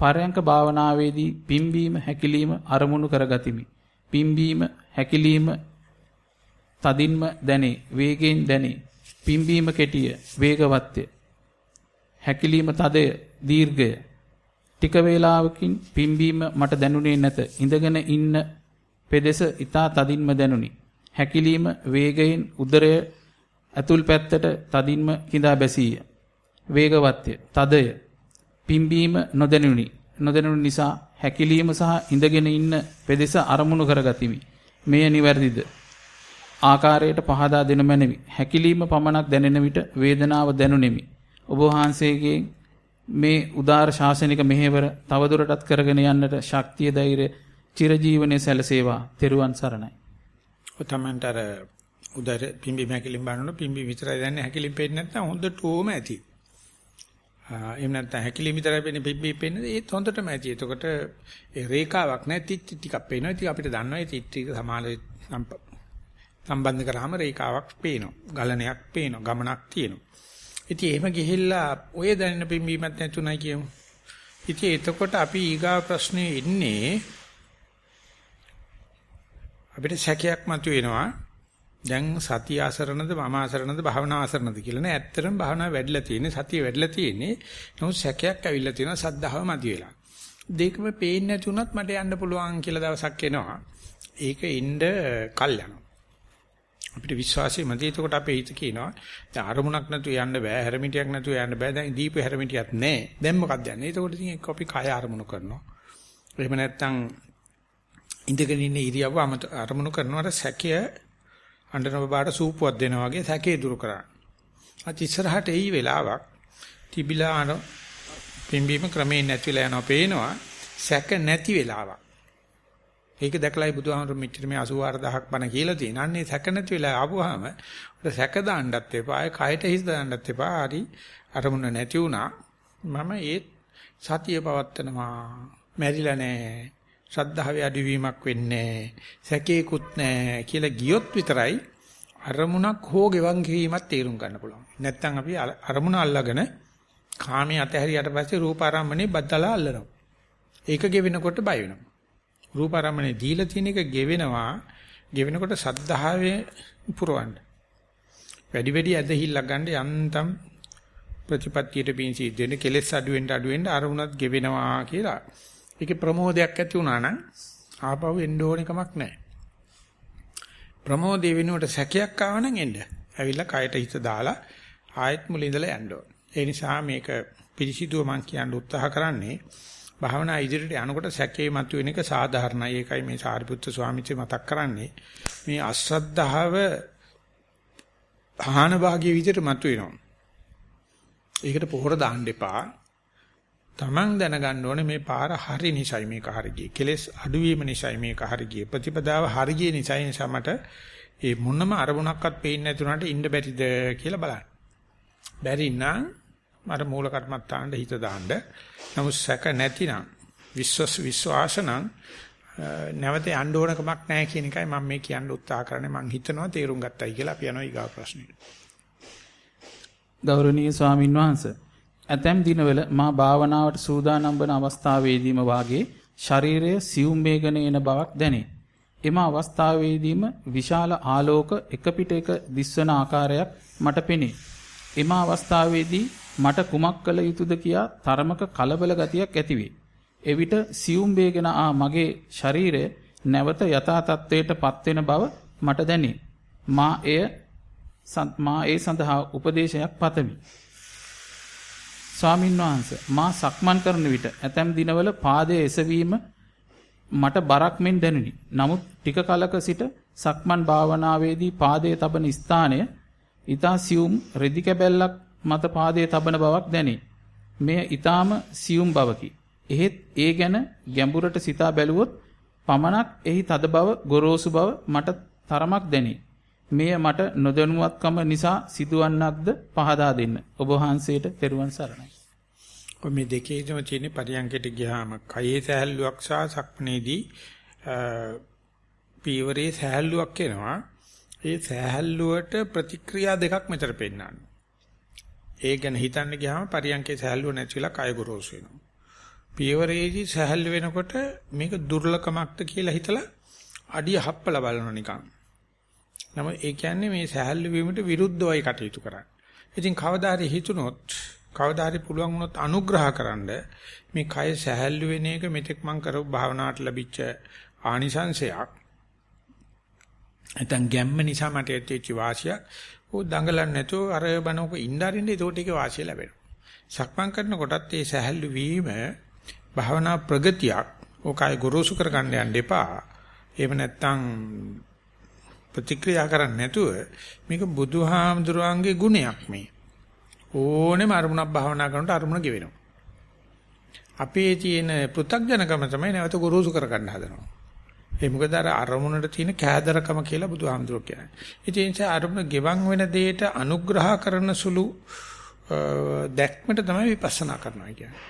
පරයන්ක භාවනාවේදී පිම්බීම හැකිලිම අරමුණු කරගතිමි. පිම්බීම හැකිලිම තදින්ම දැනේ, වේගයෙන් දැනේ. පිම්බීම කෙටිය, වේගවත්ය. හැකිලිම තදය, දීර්ඝය. ටික වේලාවකින් පිම්බීම මට දැනුනේ නැත. ඉඳගෙන ඉන්න පෙදෙස ඊතා තදින්ම දැනුනි. හැකිලීම වේගයෙන් උදරය ඇතුල් පැත්තට තදින්ම කිඳා බැසීය. වේගවත්ය, තදය. පිම්බීම නොදැනුනි. නොදැනුනු නිසා හැකිලීම සහ ඉඳගෙන ඉන්න පෙදෙස අරමුණු කරගතිමි. මෙය නිවැරදිද? ආකාරයට පහදා දෙනු මැනවි. හැකිලිම පමණක් දැනෙන විට වේදනාව දැනුනෙමි. ඔබ වහන්සේගේ මේ උදාර ශාසනික මෙහෙවර තවදුරටත් කරගෙන යන්නට ශක්තිය ධෛර්ය චිරජීවනයේ සැලසේවා. තෙරුවන් සරණයි. ඔතමන්ට අර උදර පිම්බි මහැකිලින් බලනකොට පිම්බි විතරයි දැනන්නේ හැකිලින් පේන්නේ නැත්නම් හොඳට ඕම ඇති. එහෙම නැත්නම් හැකිලින් විතරයි පේන්නේ පිම්බි පේන්නේ ඒත් හොඳටම ඇති. එතකොට ඒ රේඛාවක් නැති ටිකක් පේනවා. ඉතින් අපිට දන්නවා ඒ ටික සමාන සම්බන්ධ කරාම රේඛාවක් පේනවා. ගලණයක් පේනවා. ගමනක් තියෙනවා. ඉතින් එහෙම ගිහිල්ලා ඔය දැනෙන පිම්බීමක් නැතුණයි කියමු. ඉතින් එතකොට අපි ඊගා ප්‍රශ්නේ ඉන්නේ අපිට සැකයක් මතුවෙනවා. දැන් සතිය ආසරණද මම ආසරණද භාවනා ආසරණද කියලා නෑ. ඇත්තටම භාවනාව වැඩිලා තියෙන්නේ සතිය වැඩිලා තියෙන්නේ. නමුත් සැකයක් ඇවිල්ලා තියෙනවා සද්ධාව මදි වෙලා. දෙකම පේන්නේ නැති වුණත් මට යන්න පුළුවන් කියලා දවසක් එනවා. ඒක ඉන්න කල් යනවා. අපිට විශ්වාසය මදි. එතකොට අපේ හිත කියනවා දැන් අරමුණක් නැතුව යන්න බෑ. හැරමිටියක් නැතුව යන්න බෑ. දැන් දීප හැරමිටියක් නෑ. දැන් මොකක්ද යන්නේ? එතකොට ඉතින් එක්ක අපි කය අරමුණු කරනවා. එහෙම නැත්නම් ඉඳගෙන ඉන්න ඉරියව්ව අරමුණු කරනවට සැකය අඬන බබාට සූපුවක් දෙනවා වගේ සැකේ දුරු කරා. අත් ඉස්සරහට එයි වෙලාවක් තිබිලා අර පිම්බීම ක්‍රමයෙන් නැතිලා යනවා පේනවා සැක නැති වෙලාවක්. ඒක දැකලායි බුදුහාමර මෙච්චර මේ 84000ක් බණ කියලා තියෙන. අන්නේ සැක නැති වෙලා ආවොහම උඩ සැක දාන්නත් එපා, ආයේ කයට හිස් දාන්නත් එපා. හරි අරමුණ නැති වුණා. මම ඒත් සතිය පවත්තනවා. මැරිලා නැහැ. ශ්‍රද්ධාවේ අඩුවීමක් වෙන්නේ සැකේකුත් නැහැ කියලා ගියොත් විතරයි අරමුණක් හෝ ගෙවන් කිරීමක් තේරුම් ගන්න පුළුවන්. නැත්තම් අපි අරමුණ අල්ලගෙන කාමයේ අතහැරියට පස්සේ රූපාරම්මනේ බද්දලා අල්ලනවා. ඒක ගෙවෙනකොට බය වෙනවා. රූපාරම්මනේ දීලා තියෙන එක ගෙවෙනවා. ගෙවෙනකොට සද්ධාවේ පුරවන්න. වැඩි වැඩි ඇදහිල්ලක් ගන්න යන්තම් ප්‍රතිපත්තියට පිංසි දෙන කෙලෙස් අඩු වෙන්න අඩු වෙන්න අරමුණත් ගෙවෙනවා කියලා ඒකේ ප්‍රමෝදයක් ඇති වුණා නම් ආපහු එන්න ඕන කමක් නැහැ. ප්‍රමෝදේ වෙනුවට සැකයක් ආව නම් එන්න. ඇවිල්ලා කයට හිත දාලා ආයෙත් මුල ඉඳලා යන්න ඕන. ඒ නිසා මේක පිළිසිදුව මම කියන්න උත්සාහ කරන්නේ භාවනා ඉදිරියට යනකොට සැකේ මතුවෙන එක සාධාරණයි. ඒකයි මේ සාරිපුත්‍ර ස්වාමීන් මතක් කරන්නේ. මේ අශ්‍රද්ධාව ආහන භාගයේ විදිහට මතුවෙනවා. ඒකට පොහොර දාන්න එපා. Taman දැනගන්න ඕනේ මේ පාර හරි නිසයි මේක හරි ගියේ. කෙලස් අඩුවීම නිසයි මේක හරි ගියේ. ප්‍රතිපදාව හරි ගියේ නිසයි නිසා මට ඒ මොනම අරමුණක්වත් පේන්නේ නැති උනාට ඉන්න බැරිද කියලා බලන්න. බැරි නම් මට මූල කර්මත්තාන්ට හිත දාන්න. නමුත් සැක නැතිනම් විශ්වාස විශ්වාසනම් නැවත යන්න ඕන කමක් නැහැ කියන එකයි මම මේ කියන්න උත්සාහ කරන්නේ. මම හිතනවා තේරුම් ගත්තයි කියලා අපි යනවා ඊගා ප්‍රශ්නෙට. ගෞරවනීය ස්වාමින් වහන්සේ ඇතැම් දිනවල මා භාවනාවට සූදානම් වන අවස්ථාවේදීම වාගේ ශරීරය සියුම් වේගන එන බවක් දැනේ. එම අවස්ථාවේදීම විශාල ආලෝක එක පිට එක දිස්වන ආකාරයක් මට පෙනේ. එම අවස්ථාවේදී මට කුමක් කළ යුතුද කියා තරමක කලබල ගතියක් ඇතිවේ. එවිට සියුම් වේගන ආ මගේ ශරීරය නැවත යථා තත්ත්වයට පත්වෙන බව මට දැනේ. මා එය මා ඒ සඳහා උපදේශයක් පතමි. ස්වාමින් වහන්සේ මා සක්මන් කරන විට ඇතැම් දිනවල පාදයේ එසවීම මට බරක් මෙන් දැනුනි. නමුත් ටික කලක සිට සක්මන් භාවනාවේදී පාදයේ තබන ස්ථානය ඊතා සියුම් රෙදි කැබැල්ලක් මත පාදයේ තබන බවක් දැනේ. මෙය ඊ타ම සියුම් බවකි. එහෙත් ඒ ගැන ගැඹුරට සිතා බැලුවොත් පමණක් එහි තද බව ගොරෝසු බව මට තරමක් දැනේ. මෙය මට නොදැනුවත්කම නිසා සිදුවන්නක්ද පහදා දෙන්න. ඔබ වහන්සේට තෙරුවන් සරණයි. ඔය මේ දෙකේදම තියෙන පරියන්කයට ගියාම කයේ සහැල්ලුවක් සහ සක්මනේදී පීවරේ සහැල්ලුවක් එනවා. ඒ සහැල්ලුවට ප්‍රතික්‍රියා දෙකක් මෙතන පෙන්නනවා. ඒ ගැන හිතන්න ගියාම පරියන්කේ සහැල්ලුව නැතිලා කය ගොරෝසු වෙනවා. පීවරේදී සහැල්ලු වෙනකොට මේක දුර්ලකමක්ද කියලා හිතලා අඩිය හප්පලා බලනවා නිකන්. නම ඒ කියන්නේ මේ සහැල්ලු වීමට විරුද්ධවයි කටයුතු කරන්නේ. ඉතින් කවදා හරි හිතුනොත් කවදා හරි පුළුවන් වුණොත් අනුග්‍රහකරනද මේ කය සැහැල්ලු වෙන එක මෙතෙක් මං කරපු භාවනාවට ලැබිච්ච ආනිසංශයක්. නැත්නම් ගැම්ම නිසා මට ඇතිවෙච්ච වාසියක්. ਉਹ දඟලන්නේ නැතුව අර බනෝක ඉnderින්ද ඒකට ඒකේ වාසිය ලැබෙනවා. සක්මන් කරනකොටත් මේ සැහැල්ලු වීම භාවනා ප්‍රගතියක්. ඕකයි ගුරුසු කරගන්න යන්න එපා. එහෙම නැත්නම් ප්‍රතික්‍රියා කරන්නේ නැතුව මේක බුදුහාමුදුරන්ගේ ගුණයක් මේ. ඕනෙම අරමුණක් භාවනා කරනකොට අරමුණ ගෙවෙනවා. අපේ තියෙන පෘථග්ජනකම තමයි නැවත ගුරුසු කරගන්න හදනවා. ඒ මොකද අර අරමුණට තියෙන කෑදරකම කියලා බුදුහාමුදුරුවෝ කියන්නේ. ඉතින් ඒ නිසා අරමුණ ගෙවන් වෙන දෙයට අනුග්‍රහ කරන සුළු දැක්මට තමයි විපස්සනා කරනවා කියන්නේ.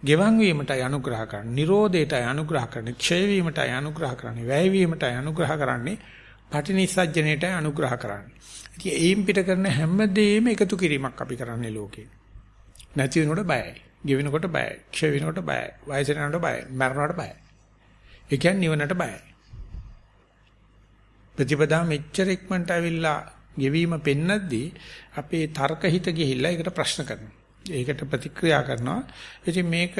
ගෙවන් වීමටයි අනුග්‍රහ කරන්නේ, Nirodhetයි අනුග්‍රහ කරන්නේ, ක්ෂය වීමටයි අනුග්‍රහ කරන්නේ, වැය වීමටයි අනුග්‍රහ කරන්නේ, පටිනිස්සජ්ජනයටයි අනුග්‍රහ කරන්නේ. ඉතින් ඒයින් පිට කරන හැමදේම එකතු කිරීමක් අපි කරන්නේ ලෝකේ. නැති වෙනකොට බයයි. ගෙවෙනකොට බයයි. ක්ෂය වෙනකොට බයයි. වයසට යනකොට බයයි. මරණයට බයයි. ඒ කියන්නේ නිවනට බයයි. ප්‍රතිපදා මෙච්චර ඉක්මනට ඇවිල්ලා ගෙවීම පෙන්නද්දී අපේ තර්ක හිත ගිහිල්ලා ඒකට ප්‍රශ්න කරනවා. ඒකට ප්‍රතික්‍රියා කරනවා. ඉතින් මේක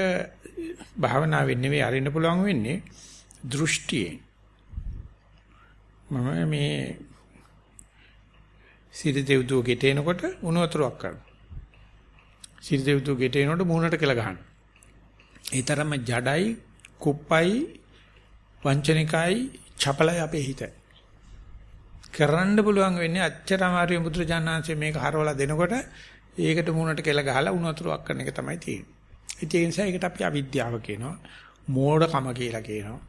භාවනාවෙන් නෙවෙයි අරින්න පුළුවන් වෙන්නේ දෘෂ්ටියෙන්. මම මේ සිරිදෙව්දුව ගෙට එනකොට උණු වතුරක් කරනවා. සිරිදෙව්දුව ගෙට එනකොට මූණට කියලා ගහනවා. ඒ තරම්ම ජඩයි, කුප්පයි, වංචනිකයි, චපලයි අපේ හිත. කරන්න පුළුවන් වෙන්නේ අච්චර අමාරුයි බුදුරජාණන්සේ මේක හරවලා දෙනකොට ඒකට මූණට කෙල ගහලා උණු වතුරක් කරන එක තමයි තියෙන්නේ. ඒ නිසා ඒකට අපි අවිද්‍යාව කියනවා, මෝඩකම කියලා කියනවා.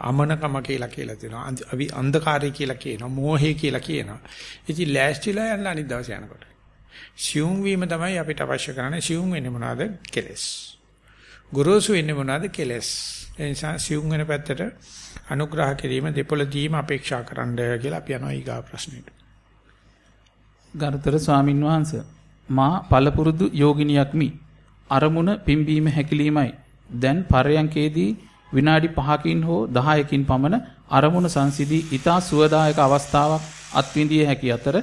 අමනකම කියලා කියලා තියෙනවා. අන්ධකාරය කියලා කියනවා. මෝහය කියලා කියනවා. ඉතින් ලෑස්තිලා යන්න අනිත් දවසේ යනකොට. සියුම් වීම තමයි අපිට අවශ්‍ය කරන්නේ. සියුම් වෙන්නේ මොනවාද? කෙලස්. ගුරුසු වෙන්නේ මොනවාද? කෙලස්. ඒ නිසා සියුම් වෙන පැත්තට අනුග්‍රහ කිරීම දෙපොළ දීම අපේක්ෂා කරන්න කියලා අපි යනවා ඊගා ප්‍රශ්නෙට. ගරුතර ස්වාමින් වහන්සේ මා පළපුරුදු යෝගිනියක්මි. අරමුණ පිම්බීම හැකිලීමයි. දැන් පරයන්කේදී විනාඩි 5කින් හෝ 10කින් පමණ අරමුණ සංසිඳී ඊතා සුවදායක අවස්ථාවක් අත්විඳිය හැකි අතර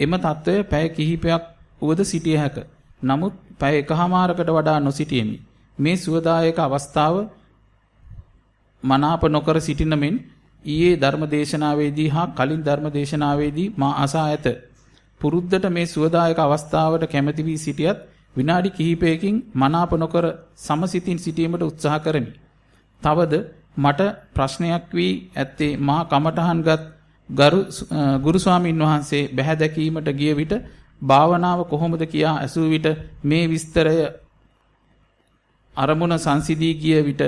එම తত্ত্বය පැය කිහිපයක් උවද සිටිය හැක. නමුත් පැය එකහමාරකට වඩා නොසිටියෙමි. මේ සුවදායක අවස්ථාව මනාප නොකර සිටින මෙන් ඊයේ ධර්මදේශනාවේදී හා කලින් ධර්මදේශනාවේදී මා අසා ඇත. පුරුද්දට මේ සුවදායක අවස්ථාවට කැමැති වී සිටියත් විනාඩි කිහිපයකින් මනාප නොකර සමසිතින් සිටීමට උත්සාහ කරමි. තවද මට ප්‍රශ්නයක් වී ඇත්තේ මා කමඨහන්ගත් ගරු ගුරු ස්වාමින් වහන්සේ බැහැ දැකීමට ගිය විට භාවනාව කොහොමද කියා ඇසූ විට මේ විස්තරය අරමුණ සංසිදී ගිය විට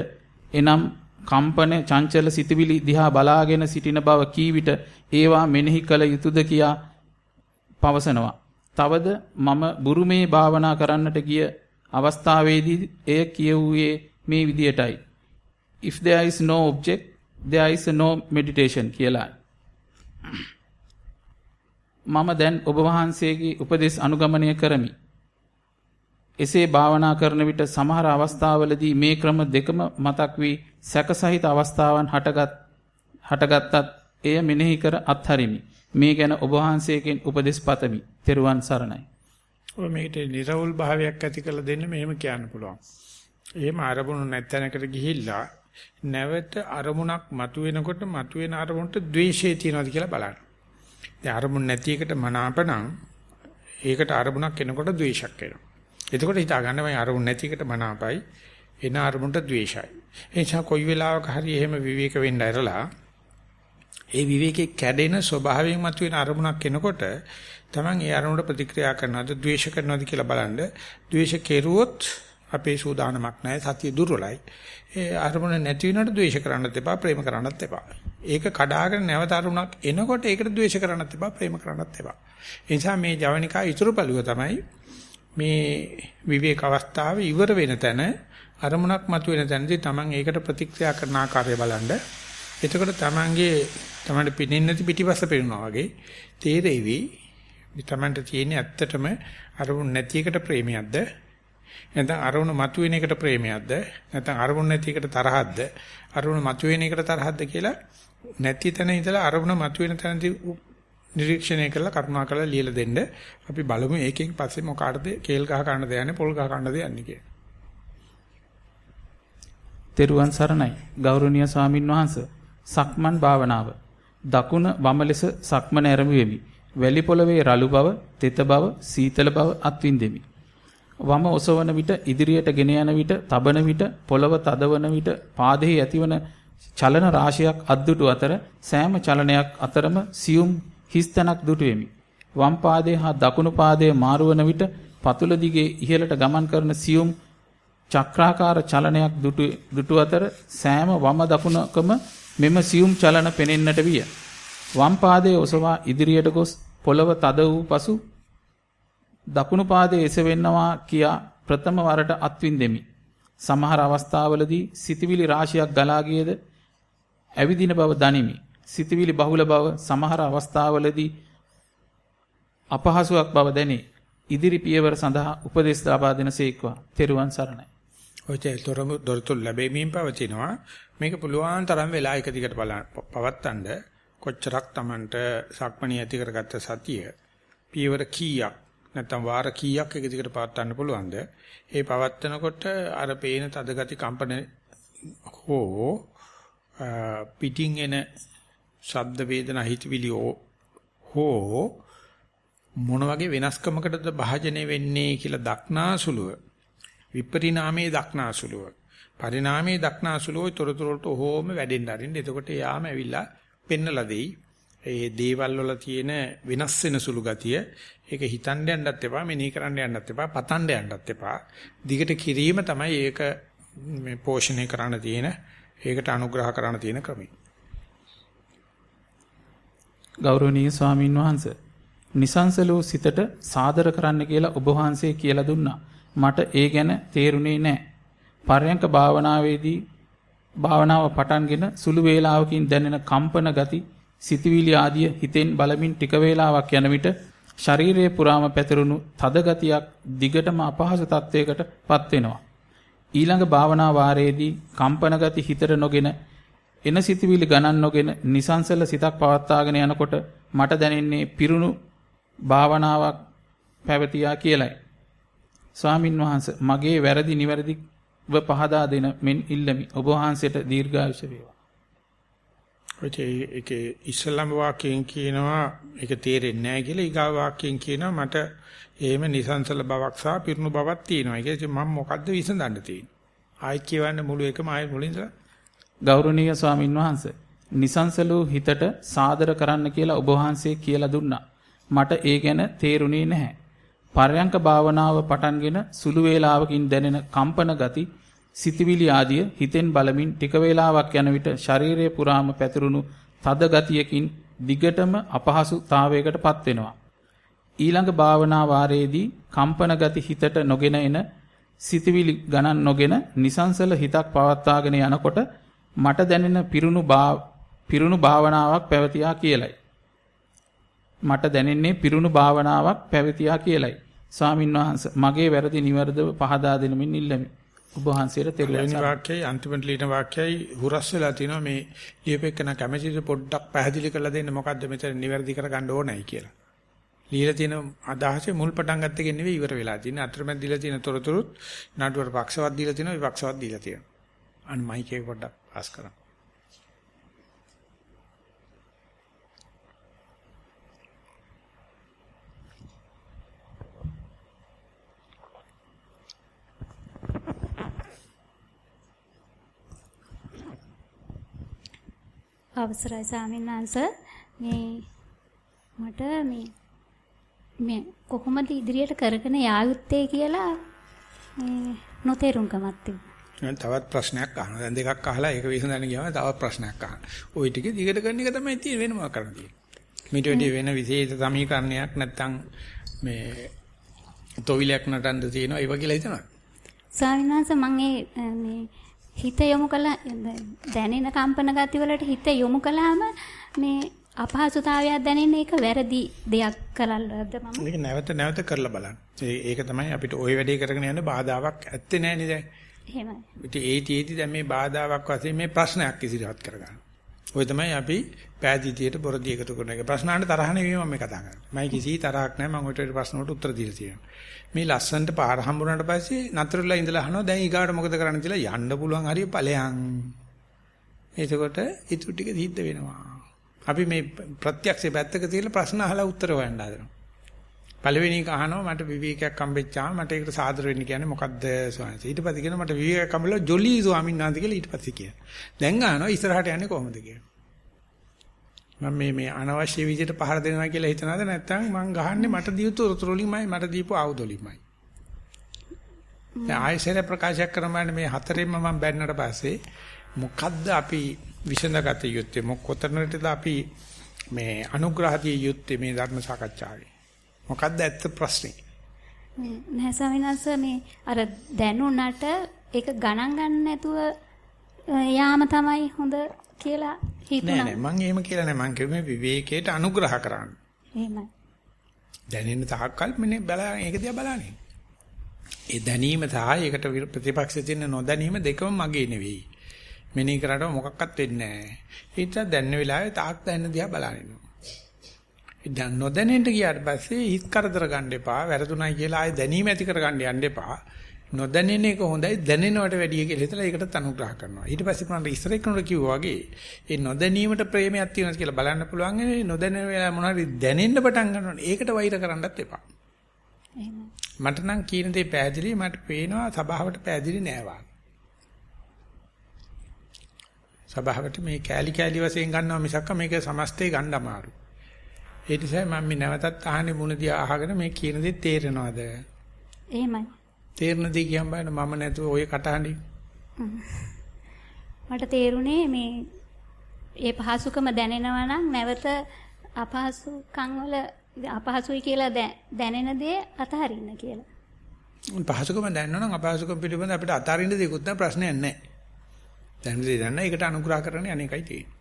එනම් කම්පන චංචල සිතවිලි දිහා බලාගෙන සිටින බව කී විට ඒවා මෙනෙහි කළ යුතුයද කියා පවසනවා. තවද මම බුරුමේ භාවනා කරන්නට ගිය අවස්ථාවේදී එය කියුවේ මේ විදියටයි. If there is no object there is no meditation කියලා. මම දැන් ඔබ වහන්සේගේ උපදෙස් අනුගමනය කරමි. එසේ භාවනා කරන විට සමහර අවස්ථාවලදී මේ ක්‍රම දෙකම මතක් වී සැකසහිත අවස්ථාවන් හටගත් හටගත්තත් එය මෙනෙහි කර අත්හරිමි. මේ ගැන ඔබ වහන්සේගෙන් උපදෙස් පතමි. තෙරුවන් සරණයි. ඔය මේකට නිර්වුල් භාවයක් ඇති කළ දෙන්න මෙහෙම කියන්න පුළුවන්. එහෙම අරමුණු නැත්ැනකට ගිහිල්ලා නැවත අරමුණක් මතුවෙනකොට මතුවෙන අරමුණට ද්වේෂය තියනවාද කියලා බලන්න. දැන් අරමුණ නැති එකට මනාපනම් ඒකට අරමුණක් එනකොට ද්වේෂයක් එනවා. එතකොට හිතා ගන්න මම අරමුණ නැති එකට මනාපයි එන අරමුණට ද්වේෂයි. ඒ නිසා කොයි වෙලාවක හරි එහෙම විවේක වෙන්න ඇරලා ඒ විවේකේ කැඩෙන ස්වභාවයෙන් මතුවෙන අරමුණක් එනකොට Taman ඒ අරමුණට ප්‍රතික්‍රියා කරනවද ද්වේෂ කරනවද කියලා බලන්න. ද්වේෂ කෙරුවොත් අපේ සූදානමක් නැහැ සතිය දුර්වලයි. ඒ අරමුණ නැති වෙනකොට ද්වේෂ කරන්නත් එපා ප්‍රේම කරන්නත් එපා. ඒක කඩාගෙන නැවත අරමුණක් එනකොට ඒකට ද්වේෂ කරන්නත් එපා ප්‍රේම කරන්නත් එපා. ඒ නිසා මේ ජවනිකා ඉතුරු පළුව තමයි මේ විවේක අවස්ථාව ඉවර වෙන තැන අරමුණක් මතුවෙන තැනදී Taman ඒකට ප්‍රතික්‍රියා කරන ආකාරය බලන්න. එතකොට Tamanගේ Tamanට පිටින් නැති පිටිපස්ස පේනවා වගේ තේරෙවි. Tamanට තියෙන ඇත්තටම අරමුණ නැති එකට ප්‍රේමයක්ද නැත්නම් අරමුණ මතුවෙන එකට ප්‍රේමයක්ද නැත්නම් අරමුණ නැති එකට තරහක්ද අරමුණ මතුවෙන එකට තරහක්ද කියලා නැති තැන ඉඳලා අරමුණ මතුවෙන තැනදී නිරීක්ෂණය කරලා කරුණා කරලා ලියලා දෙන්න අපි බලමු ඒකෙන් පස්සේ මොකාටද කේල් ගහ ගන්නද යන්නේ පොල් ගහ ගන්නද යන්නේ කියලා. තෙරුවන් සරණයි ගෞරවනීය ස්වාමින් වහන්සේ සක්මන් භාවනාව දකුණ වම ලෙස සක්මන ආරම්භ වෙමි. වැලි පොළවේ රළු බව, තෙත බව, සීතල බව අත්විඳෙමි. වම ඔසවන විට ඉදිරියට ගෙන යන විට තබන විට පොළව තදවන විට පාදෙහි ඇතිවන චලන රාශියක් අද්දුටු අතර සෑම චලනයක් අතරම සියුම් හිස්තනක් දුටු වෙමි. වම් පාදයේ හා දකුණු පාදයේ මාරුවන විට පතුල දිගේ ඉහළට ගමන් කරන සියුම් චක්‍රාකාර චලනයක් දුටු දුටු අතර සෑම වම දකුණකම මෙම සියුම් චලන පෙනෙන්නට විය. වම් පාදයේ ඔසවා ඉදිරියට ගොස් පොළව තද වූ පසු දකුණු පාදයේ එසවෙන්නවා කියා ප්‍රථම වරට අත්විඳෙමි. සමහර අවස්ථාවලදී සිතවිලි රාශියක් ගලා ගියද ඇවිදින බව දනිමි. සිතවිලි බහුල බව සමහර අවස්ථාවලදී අපහසුයක් බව දැනේ. ඉදිරි පියවර සඳහා උපදෙස් ලබා දෙනසේක්වා. තෙරුවන් සරණයි. ඔය තොරම දොරතුරු ලැබෙමින් පවතිනවා. මේක පුළුවන් තරම් වෙලා එක දිගට බලන්න පවත්තන්න කොච්චරක් Tamanට සක්මණී ඇති කරගත්ත සතිය පියවර කීයක් නැත්නම් වාර කීයක් එක දිගට පවත්වන්න පුළුවන්ද? ඒ පවත්නකොට අර පේන තද ගති කම්පන හෝ පිටින් එන ශබ්ද වේදනා හිතවිලි හෝ මොන වගේ වෙනස්කමකටද භාජනය වෙන්නේ කියලා දක්නාසුලුව විපරිණාමයේ දක්නාසුලුව පරිණාමයේ දක්නාසුලුව තොරතුරු වලට ඕම වැඩෙන්න අරින්න එතකොට යාම ඇවිල්ලා පෙන්නලා දෙයි ඒ දේවල් වල තියෙන වෙනස් වෙන සුළු ගතිය ඒක හිතන්න යන්නත් එපා මෙනෙහි කරන්න යන්නත් එපා පතන්න යන්නත් එපා දිගට කිරීම තමයි ඒක මේ පෝෂණය කරන්න තියෙන ඒකට අනුග්‍රහ කරන්න තියෙන ක්‍රමය ගෞරවනීය ස්වාමින් වහන්සේ නිසංසලෝ සිතට සාදර කරන්න කියලා ඔබ වහන්සේ කියලා දුන්නා. මට ඒ ගැන තේරුනේ නැහැ. පර්යංක භාවනාවේදී භාවනාව පටන්ගෙන සුළු වේලාවකින් දැනෙන කම්පන ගති, සිතවිලි ආදිය හිතෙන් බලමින් ටික වේලාවක් යන විට ශරීරයේ පුරාම පැතිරුණු තද ගතියක් දිගටම අපහසු තත්වයකටපත් වෙනවා. ඊළඟ භාවනා වාරයේදී කම්පන ගති හිතට නොගෙන එන සිතවිලි ගණන් නොගෙන නිසංසල සිතක් පවත්වාගෙන යනකොට මට දැනෙන්නේ පිරුණු භාවනාවක් පැවතියා කියලයි. ස්වාමින් වහන්සේ මගේ වැරදි නිවැරදිව පහදා දෙන මෙන් ඉල්ලමි. ඔබ වහන්සේට දීර්ඝායුෂ වේවා. ඔය ඒකේ ඉස්ලාම් වාක්‍යයෙන් කියනවා ඒක තේරෙන්නේ නැහැ කියලා ඊගා වාක්‍යයෙන් කියනවා මට එහෙම නිසංසල බවක් සහ පිරුණු බවක් තියෙනවා. ඒක ඉතින් මම මොකද්ද විසඳන්න තියෙන්නේ? ආයෙත් කියවන්න මුළු එකම ආයෙත් මුලින් ඉඳලා ගෞරවනීය ස්වාමින් වහන්සේ නිසංසලෝ හිතට සාදර කරන්න කියලා ඔබ වහන්සේ කියලා දුන්නා. මට ඒ ගැන තේරුණේ නැහැ. පරයන්ක භාවනාව පටන්ගෙන සුළු වේලාවකින් දැනෙන කම්පන ගති, සිතවිලි ආදිය හිතෙන් බලමින් ටික වේලාවක් යන විට ශරීරයේ පුරාම පැතිරුණු තද ගතියකින් දිගටම අපහසුතාවයකටපත් වෙනවා. ඊළඟ භාවනා වාරයේදී කම්පන ගති හිතට නොගෙන එන සිතවිලි ගණන් නොගෙන නිසංසල හිතක් පවත්වාගෙන යනකොට මට දැනෙන පිරුණු පිරුණු භාවනාවක් පැවතියා කියලයි. මට දැනෙන්නේ පිරුණු භාවනාවක් පැවතියා කියලයි. ස්වාමින් වහන්සේ මගේ වැරදි නිවැරදිව පහදා දෙනමින් ඉල්ලමි. ඔබ වහන්සේට තෙරුවන් වාක්‍යයි අන්තිමට ලියන වාක්‍යයි හුරස් වෙලා තිනවා මේ ලියපෙකන කැමැතිද පොඩ්ඩක් පැහැදිලි කරලා දෙන්න මොකද්ද මෙතන නිවැරදි කරගන්න ඕනයි කියලා. লীලා තියෙන අදහසේ මුල් පටන් ගත්ත එකේ නෙවෙයි ඉවර වෙලා තියෙන්නේ. අතරමැද දීලා තියෙන තොරතුරුත් නඩුවට පක්ෂවත් දීලා තියෙනවා විපක්ෂවත් දීලා තියෙනවා. අන්න මයික් එක පොඩ්ඩක් පාස් කරන්න. අවසරයි ස්වාමීන් වහන්සේ මේ මට මේ මේ කොහොමද ඉදිරියට කරගෙන යායුත්තේ කියලා මේ නොතේරුම්කමක් තිබුණා. තවත් ප්‍රශ්නයක් අහනවා. දැන් දෙකක් අහලා ඒක විසඳන්න ගියාම තවත් ප්‍රශ්නයක් අහනවා. ওই ටික දිගට කරන එක තමයි තියෙන්නේ වෙන මොකක් කරන්න තියෙන්නේ. මේට වැඩි වෙන විශේෂ සමීකරණයක් නැත්තම් මේ තොවිලයක් නටන්න තියෙනවා ඒ වගේ කියලා හිතනවා. ස්වාමීන් වහන්සේ මම මේ හිත යොමු කළා දැනෙන කම්පන ගති වලට හිත යොමු කළාම මේ අපහසුතාවයක් දැනෙන එක වැරදි දෙයක් කරලාද මම මේක නැවත නැවත කරලා බලන්න. ඒක තමයි අපිට ওই වැඩේ කරගෙන යන්න බාධාවක් ඇත්තේ නැහැ නේද? එහෙමයි. ඒ තීටි දැන් මේ බාධාවක් වශයෙන් මේ ප්‍රශ්නයක් ඉදිරිපත් කරගන්න. ওই තමයි අපි පෑදීතියට බොරදී එකතු කරන එක. ප්‍රශ්න අහන්න තරහ නෙවෙයි මම කතා කරන්නේ. මම කිසි තරහක් නැහැ මම ඔය ප්‍රශ්න වලට උත්තර දීලා තියෙනවා. මේ ලස්සන්ට පාර හම්බුනාට පස්සේ නතරලා ඉඳලා අහනවා දැන් ඊගාට මොකද කරන්න කියලා යන්න පුළුවන් හරිය ඵලයන්. එතකොට ඊටු ටික සිද්ධ වෙනවා. අපි මේ ප්‍රත්‍යක්ෂේ පැත්තක තියලා ප්‍රශ්න අහලා උත්තර හොයන්න හදනවා. පළවෙනි එක අහනවා මට විවේකයක් හම්බෙච්චාම මට ඒකට සාදර වෙන්න කියන්නේ මොකද්ද ස්වාමීන් ඊට පස්සේ කියනවා මට විවේකයක් හම්බෙලා ජොලි ස්වාමීන් වහන්සේ කියලා ඊට පස්සේ කියනවා. දැන් අහනවා ඉස්සරහට යන්නේ කොහොමද කියලා. මම මේ මේ අනවශ්‍ය විදිහට පහර දෙනවා කියලා හිතනවාද නැත්නම් මං ගහන්නේ මට දීපු උතුරු වලින්මයි මට දීපු ආයුධ වලින්මයි. දැන් ආයෙසර ප්‍රකාශයක් කරනවානේ මේ හතරෙන්ම මම බැන්නට පස්සේ මොකද්ද අපි විසඳගත යුත්තේ මොකොතනටද අපි මේ අනුග්‍රහදී යුත්තේ මේ ධර්ම සාකච්ඡාවේ මොකද්ද ඇත්ත ප්‍රශ්නේ නෑ ස්වාමීන් වහන්සේ මේ අර දැනුණට ඒක ගණන් ගන්න නැතුව යාම තමයි හොඳ කියලා හිතුණා. නෑ නෑ මම එහෙම කියලා නෑ මම කිව්වේ විවේකයට අනුග්‍රහ කරන්න. එහෙමයි. දැනෙන තාක්කල් මෙන්න බලන්න ඒක දිහා බලන්නේ. ඒ දැනීම සහ ඒකට ප්‍රතිපක්ෂ තියෙන නොදැනීම දෙකම මගේ නෙවෙයි. මෙනේ කරාට මොකක්වත් වෙන්නේ නැහැ. ඒ නිසා දැනන වෙලාවේ තාක් දැනන දිහා බලන්න. දැන් නොදැනෙන්න ගියාට පස්සේ හිත කරදර ගන්න එපා. වැරදුණයි කියලා ආයෙ දැනීම ඇති කරගන්න යන්න එපා. නොදැනෙන එක හොඳයි දැනෙනවට වැඩිය කියලා හිතලා ඒකට අනුග්‍රහ කරනවා. ඊට පස්සේ මම ඉස්සර එක්කනට කිව්වා වගේ ඒ නොදැනීමට ප්‍රේමයක් තියෙනවා කියලා බලන්න පුළුවන් නොදැනෙන වෙලාව මොනවාරි දැනෙන්න පටන් ගන්නවා. ඒකට වෛර කරන්නත් එපා. මට නම් කියන දේ පැහැදිලි මට පේනවා සභාවට පැහැදිලි නෑ. සභාවට මේ කෑලි කෑලි වශයෙන් ගන්නවා මිසක් මේක සමස්තේ ගන්න අමාරු. ඒ නිසා මම මේ නැවතත් අහන්නේ මුණ දිහා අහගෙන මේ කියන දේ තේරෙනවද? එහෙමයි. තේරෙන දේ කියන් බලන්න මම නැතුව ඔය කටහඬින්. මට තේරුණේ මේ ඒ පහසුකම දැනෙනවා නම් නැවත අපහසුකම් වල අපහසුයි කියලා දැනෙන දේ අතහරින්න කියලා. පහසුකම දැනනවා නම් අපහසුකම පිළිබඳ අපිට අතහරින්න දෙයක්වත් නැහැ ප්‍රශ්නයක් නැහැ. දැනෙන දේ දන්න ඒකට අනුග්‍රහ කරන්නේ අනේකයි තියෙන්නේ.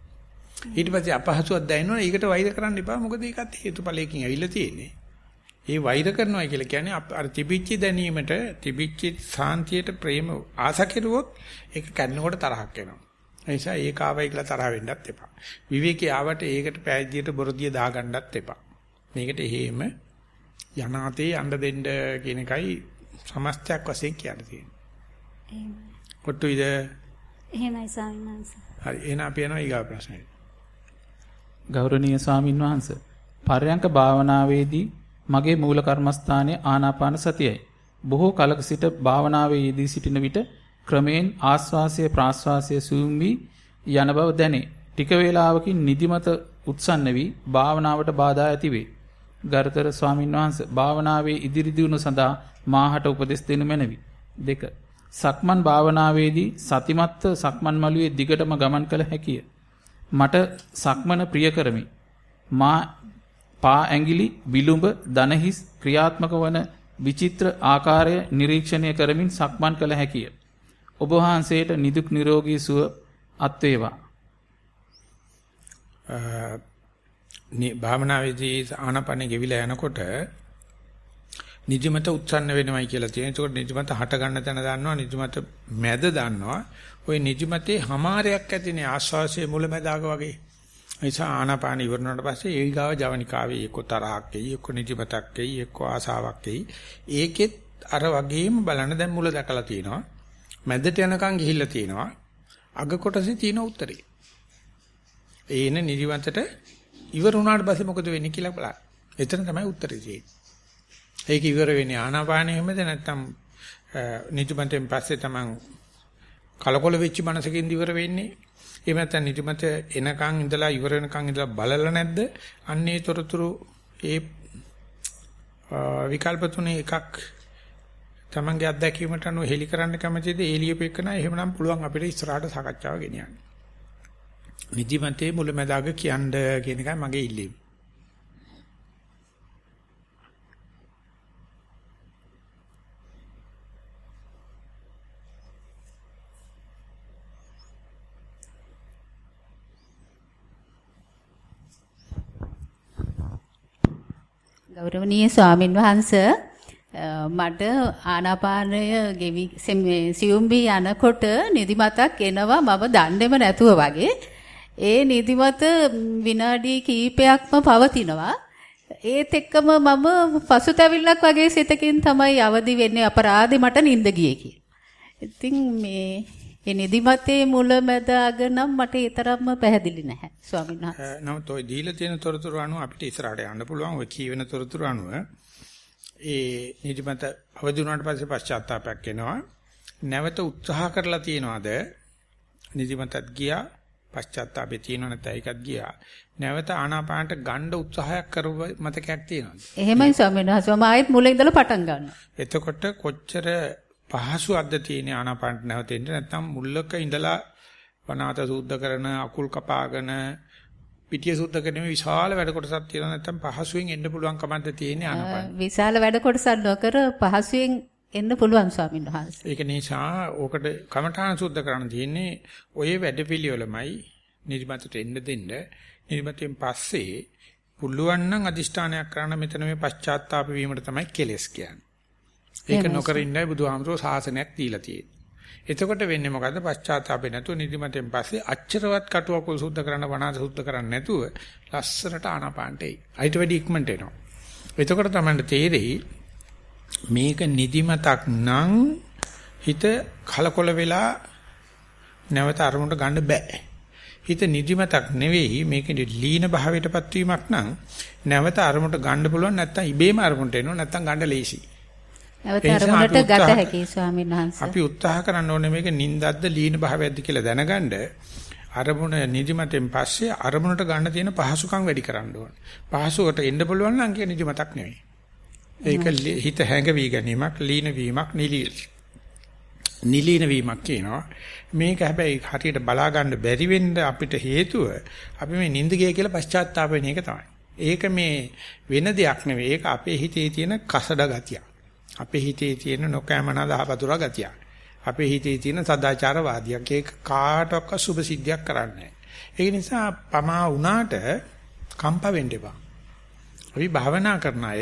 ඊට පස්සේ අපහසුවක් දැනෙනවා ඒකට වෛර කරන්න එපා මොකද ඒකත් හේතුඵලයකින් ඇවිල්ලා තියෙන්නේ. ඒ වෛර කරනවා කියලා කියන්නේ අර තිබිච්ච දැනීමට තිබිච්ච සාන්තියට ප්‍රේම ආස කෙරුවොත් ඒක කන්නකොට තරහක් එනවා. ඒ නිසා ඒක ආවයි කියලා තරහ වෙන්නත් එපා. විවේකී ආවට ඒකට පෑදියට බොරදිය දාගන්නත් එපා. මේකට එහෙම යනාතේ යන්න දෙන්න කියන එකයි සමස්තයක් වශයෙන් කියන්න තියෙන්නේ. කොට්ටුයිද? එහෙමයි ස්වාමීන් වහන්සේ. හරි එහෙනම් අපි යනවා ඊගා ප්‍රශ්නෙට. ගෞරවනීය ස්වාමින් වහන්සේ පර්යංක භාවනාවේදී මගේ මූල කර්මස්ථානයේ ආනාපාන සතියයි. බොහෝ කලක සිට භාවනාවේ යෙදී සිටින විට ක්‍රමයෙන් ආස්වාසය ප්‍රාස්වාසය සූම් වී යන බව දැනේ. ටික වේලාවකින් නිදිමත උත්සන්න වී භාවනාවට බාධා ඇතිවේ. ගරුතර ස්වාමින් වහන්සේ භාවනාවේ ඉදිරි දියුණුව සඳහා මාහට උපදෙස් දෙනු මැනවි. 2. සක්මන් භාවනාවේදී සතිමත්ව සක්මන් මළුවේ දිගටම ගමන් කළ හැකිය. මට සක්මන ප්‍රිය කරමි. මා පා ඇඟිලි විලුඹ දනහිස් ක්‍රියාත්මක වන විචිත්‍ර ආකාරය නිරීක්ෂණය කරමින් සක්මන් කළ හැකිය. ඔබ වහන්සේට නිදුක් නිරෝගී සුව අත් වේවා. භාවනාවේදී ආනපනෙ ගෙවිලා යනකොට නිදිමත උත්සන්න වෙනවයි කියලා තියෙනවා. ඒකට නිදිමත හට ගන්න තැන දන්නවා. නිදිමත මැද දන්නවා. ওই නිදිමතේ හමාරයක් ඇතිනේ ආශ්වාසයේ මුල මැදාක වගේ. නිසා ආනාපාන ඉවරනට පස්සේ ඒ ගාව ජවනිකාවේ එක්ක තරහක් එයි, එක්ක නිදිමතක් එයි, එක්ක ආසාවක් එයි. ඒකෙත් අර වගේම බලන්න දැන් මුල දැකලා තියෙනවා. මැදට යනකම් ගිහිල්ලා තියෙනවා. අග කොටසේ තියෙන උත්තරේ. ඒන නිදිමතට ඉවර වුණාට පස්සේ මොකද වෙන්නේ කියලා බලන්න. එතන තමයි උත්තරේ තියෙන්නේ. ඒක ඉවර වෙන්නේ ආනාපානෙ හැමද නැත්නම් නිදිමතෙන් පස්සේ තමන් කලකොල වෙච්ච මනසකින් ඉවර වෙන්නේ. එහෙම නැත්නම් නිදිමත එනකන් ඉඳලා ඉවර වෙනකන් ඉඳලා බලලා නැද්ද? අන්නේ තොරතුරු ඒ විකල්ප තුනේ එකක් තමන්ගේ අත්දැකීමට අනුව හෙලි කරන්න කැමතිද ඒලියපෙකන එහෙමනම් පුළුවන් අපිට ඉස්සරහට සාකච්ඡාව ගෙනියන්න. නිදිමතේ මුලැමැදාග කියන්න කියන එකයි මගේ ඉල්ලීම. ගෞරවනීය ස්වාමින් වහන්සේ මට ආනාපානය ගෙවි සියුම්බි යනකොට නිදිමතක් එනවා මම දන්නේම නැතුව වගේ ඒ නිදිමත විනාඩි කිහිපයක්ම පවතිනවා ඒත් එක්කම මම පසුතැවිල්ලක් වගේ සිතකින් තමයි අවදි වෙන්නේ අපරාධේ මට නිින්ද ගියේ කියලා. ඉතින් මේ ඒ නිදිමතේ මුල මැද අග නම් මට ඒ තරම්ම පැහැදිලි නැහැ ස්වාමීන් වහන්සේ. නමුත් ඔය දීලා තියෙන තොරතුරු අනුව අපිට ඉස්සරහට යන්න පුළුවන් ඔය කියවෙන තොරතුරු අනුව ඒ නිදිමත අවදි වුණාට පස්සේ පශ්චාත්තාවයක් එනවා. නැවත උත්සාහ කරලා තියනවාද නිදිමතත් ගියා පශ්චාත්තාපේ තියෙනව නැත්නම් ඒකත් ගියා. නැවත ආනාපානට ගන්න උත්සාහයක් කරව මතකයක් තියෙනවද? එහෙමයි ස්වාමීන් වහන්සේ මම ආයෙත් මුලින් ඉඳලා පටන් ගන්නවා. එතකොට කොච්චර පහසුවක්ද තියෙන ආනාපානට නැවතෙන්න නැත්නම් මුල්ලක ඉඳලා වනාත සුද්ධ කරන අකුල් කපාගෙන පිටිය සුද්ධ කරන විශාල වැඩ කොටසක් තියෙනවා නැත්නම් පහසුවෙන් එන්න පුළුවන් කමක්ද තියෙන්නේ ආනාපාන. විශාල වැඩ කොටසක් නොකර පහසුවෙන් එන්න පුළුවන් ස්වාමීන් වහන්සේ. ඒක නිසා ඕකට කමඨාන සුද්ධ කරන්න තියෙන්නේ ඔය වැඩපිළිවෙලමයි නිදිමතට එන්න දෙන්න. නිදිමතෙන් පස්සේ පුළුවන් නම් අදිෂ්ඨානයක් කරන්න මෙතන මේ පශ්චාත්තාප වීමට තමයි කෙලස් කියන්නේ. ඒක නොකර ඉන්නයි බුදුහාමරෝ ශාසනයක් දීලා තියෙන්නේ. එතකොට වෙන්නේ මොකද්ද? පශ්චාත්තාපේ නැතුව නිදිමතෙන් පස්සේ අච්චරවත් කටුවකුල් සුද්ධ කරන්න වනාස සුද්ධ කරන්න නැතුව ලස්සනට ආනාපානට එයි. අයිට වැඩි ඉක්මනට එනවා. එතකොට තමයි තේරෙයි මේක නිදිමතක් නම් හිත කලකොල වෙලා නැවත අරමුණට ගන්න බෑ. හිත නිදිමතක් නෙවෙයි මේක ලීන භාවයටපත් වීමක් නම් නැවත අරමුණට ගන්න පුළුවන් නැත්නම් ඉබේම අරමුණට එනවා නැත්නම් ගන්න ලේසි. නැවත අරමුණට ගත හැකි ස්වාමීන් වහන්සේ. අපි උත්සාහ කරන්න ඕනේ මේක නින්දක්ද ලීන භාවයක්ද කියලා දැනගන්න අරමුණ නිදිමතෙන් පස්සේ අරමුණට ගන්න තියෙන පහසුකම් වැඩි කරන්න ඕනේ. පහසුවට එන්න පුළුවන් නම් ඒක නිදිමතක් නෙවෙයි. ඒක හිත හැඟවි ගැනීමක්, ලීන වීමක්, නිලීන. නිලීන වීමක් කියනවා. මේක හැබැයි හරියට බලා ගන්න බැරි වෙන්න අපිට හේතුව අපි මේ නිින්ද ගිය කියලා පශ්චාත්තාප වෙන එක තමයි. ඒක මේ වෙන දෙයක් නෙවෙයි. ඒක අපේ හිතේ තියෙන කසඩ ගතිය. අපේ හිතේ තියෙන නොකෑමනා දහවතුරා ගතිය. අපේ හිතේ තියෙන සදාචාරවාදියක්. ඒක කාටවත් සුභ සිද්ධියක් කරන්නේ නැහැ. නිසා පමා වුණාට කම්ප වෙන්න එපා. අපි භාවනා කරන අය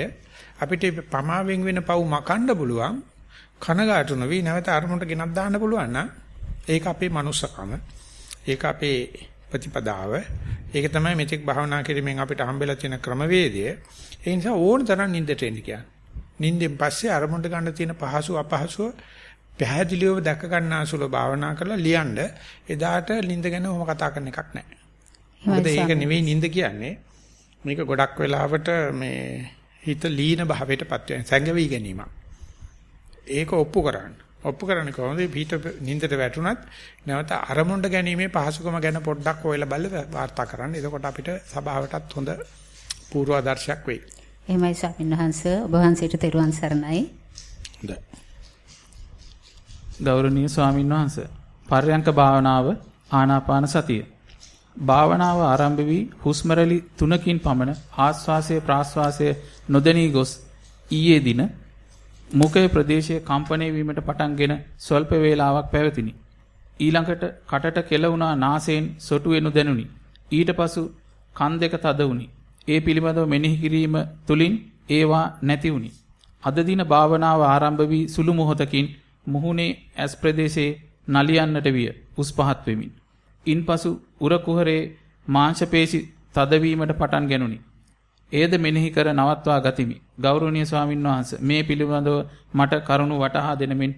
අපිට පමාවෙන් වෙන පව් මකන්න පුළුවන් කනගාටු නොවි නැවත අරමුණට ගෙනත් දාන්න පුළුවන් නම් ඒක අපේ manussකම ඒක අපේ ප්‍රතිපදාව ඒක තමයි මෙතෙක් භාවනා කිරීමෙන් අපිට හම්බෙලා තියෙන ක්‍රමවේදය ඒ නිසා ඕන තරම් නිින්දට එන්න කියන්නේ නිින්දෙන් පස්සේ අරමුණට ගන්න තියෙන පහසු අපහසුව පැහැදිලිව දැක ගන්න අසුල භාවනා කරලා ලියන්න එදාට නිින්ද ගැන ඔහොම කතා කරන එකක් නැහැ මොකද ඒක නෙවෙයි නිින්ද කියන්නේ මේක ගොඩක් වෙලාවට මේ හිත ලීන භාවයටපත් වෙන සැඟවි ගැනීම. ඒක ඔප්පු කරන්න. ඔප්පු කරන්නේ කොහොමද? පිට නින්දට වැටුණත් නැවත අරමුණට ගැනීමේ පහසුකම ගැන පොඩ්ඩක් ඔයලා බලලා වාර්තා කරන්න. එතකොට අපිට සභාවටත් හොඳ පූර්වාදර්ශයක් වෙයි. එහෙමයි ස්වාමීන් වහන්සේ ඔබ වහන්සේට තෙරුවන් සරණයි. හොඳයි. ගෞරවනීය ස්වාමීන් වහන්සේ පර්යංක භාවනාව ආනාපාන සතිය භාවනාව ආරම්භ වී හුස්ම රැලි 3කින් පමණ ආස්වාසය ප්‍රාස්වාසය නොදැනී ගොස් ඊයේ දින මුඛයේ ප්‍රදේශයේ කම්පණය වීමට පටන්ගෙන ස්වල්ප වේලාවක් පැවතිනි. ඊළඟට කටට කෙලවුණා නාසයෙන් සොටු වෙනු දැනුනි. ඊට පසු කන් දෙක තද වුනි. ඒ පිළිබඳව මෙනෙහි කිරීම තුලින් ඒවා නැති වුනි. අද දින භාවනාව ආරම්භ වී සුළු මොහොතකින් මුහුණේ ඇස් ප්‍රදේශයේ නලියන්නට විය. උස් පහත් වෙමින්. ඉන්පසු උර කුහරේ මාංශ පේශි තදවීමට පටන් ගැනුනි. එයද මෙනෙහි කර නවත්වා ගතිමි. ගෞරවනීය ස්වාමින් වහන්සේ මේ පිළිබඳව මට කරුණු වටහා දෙනමින්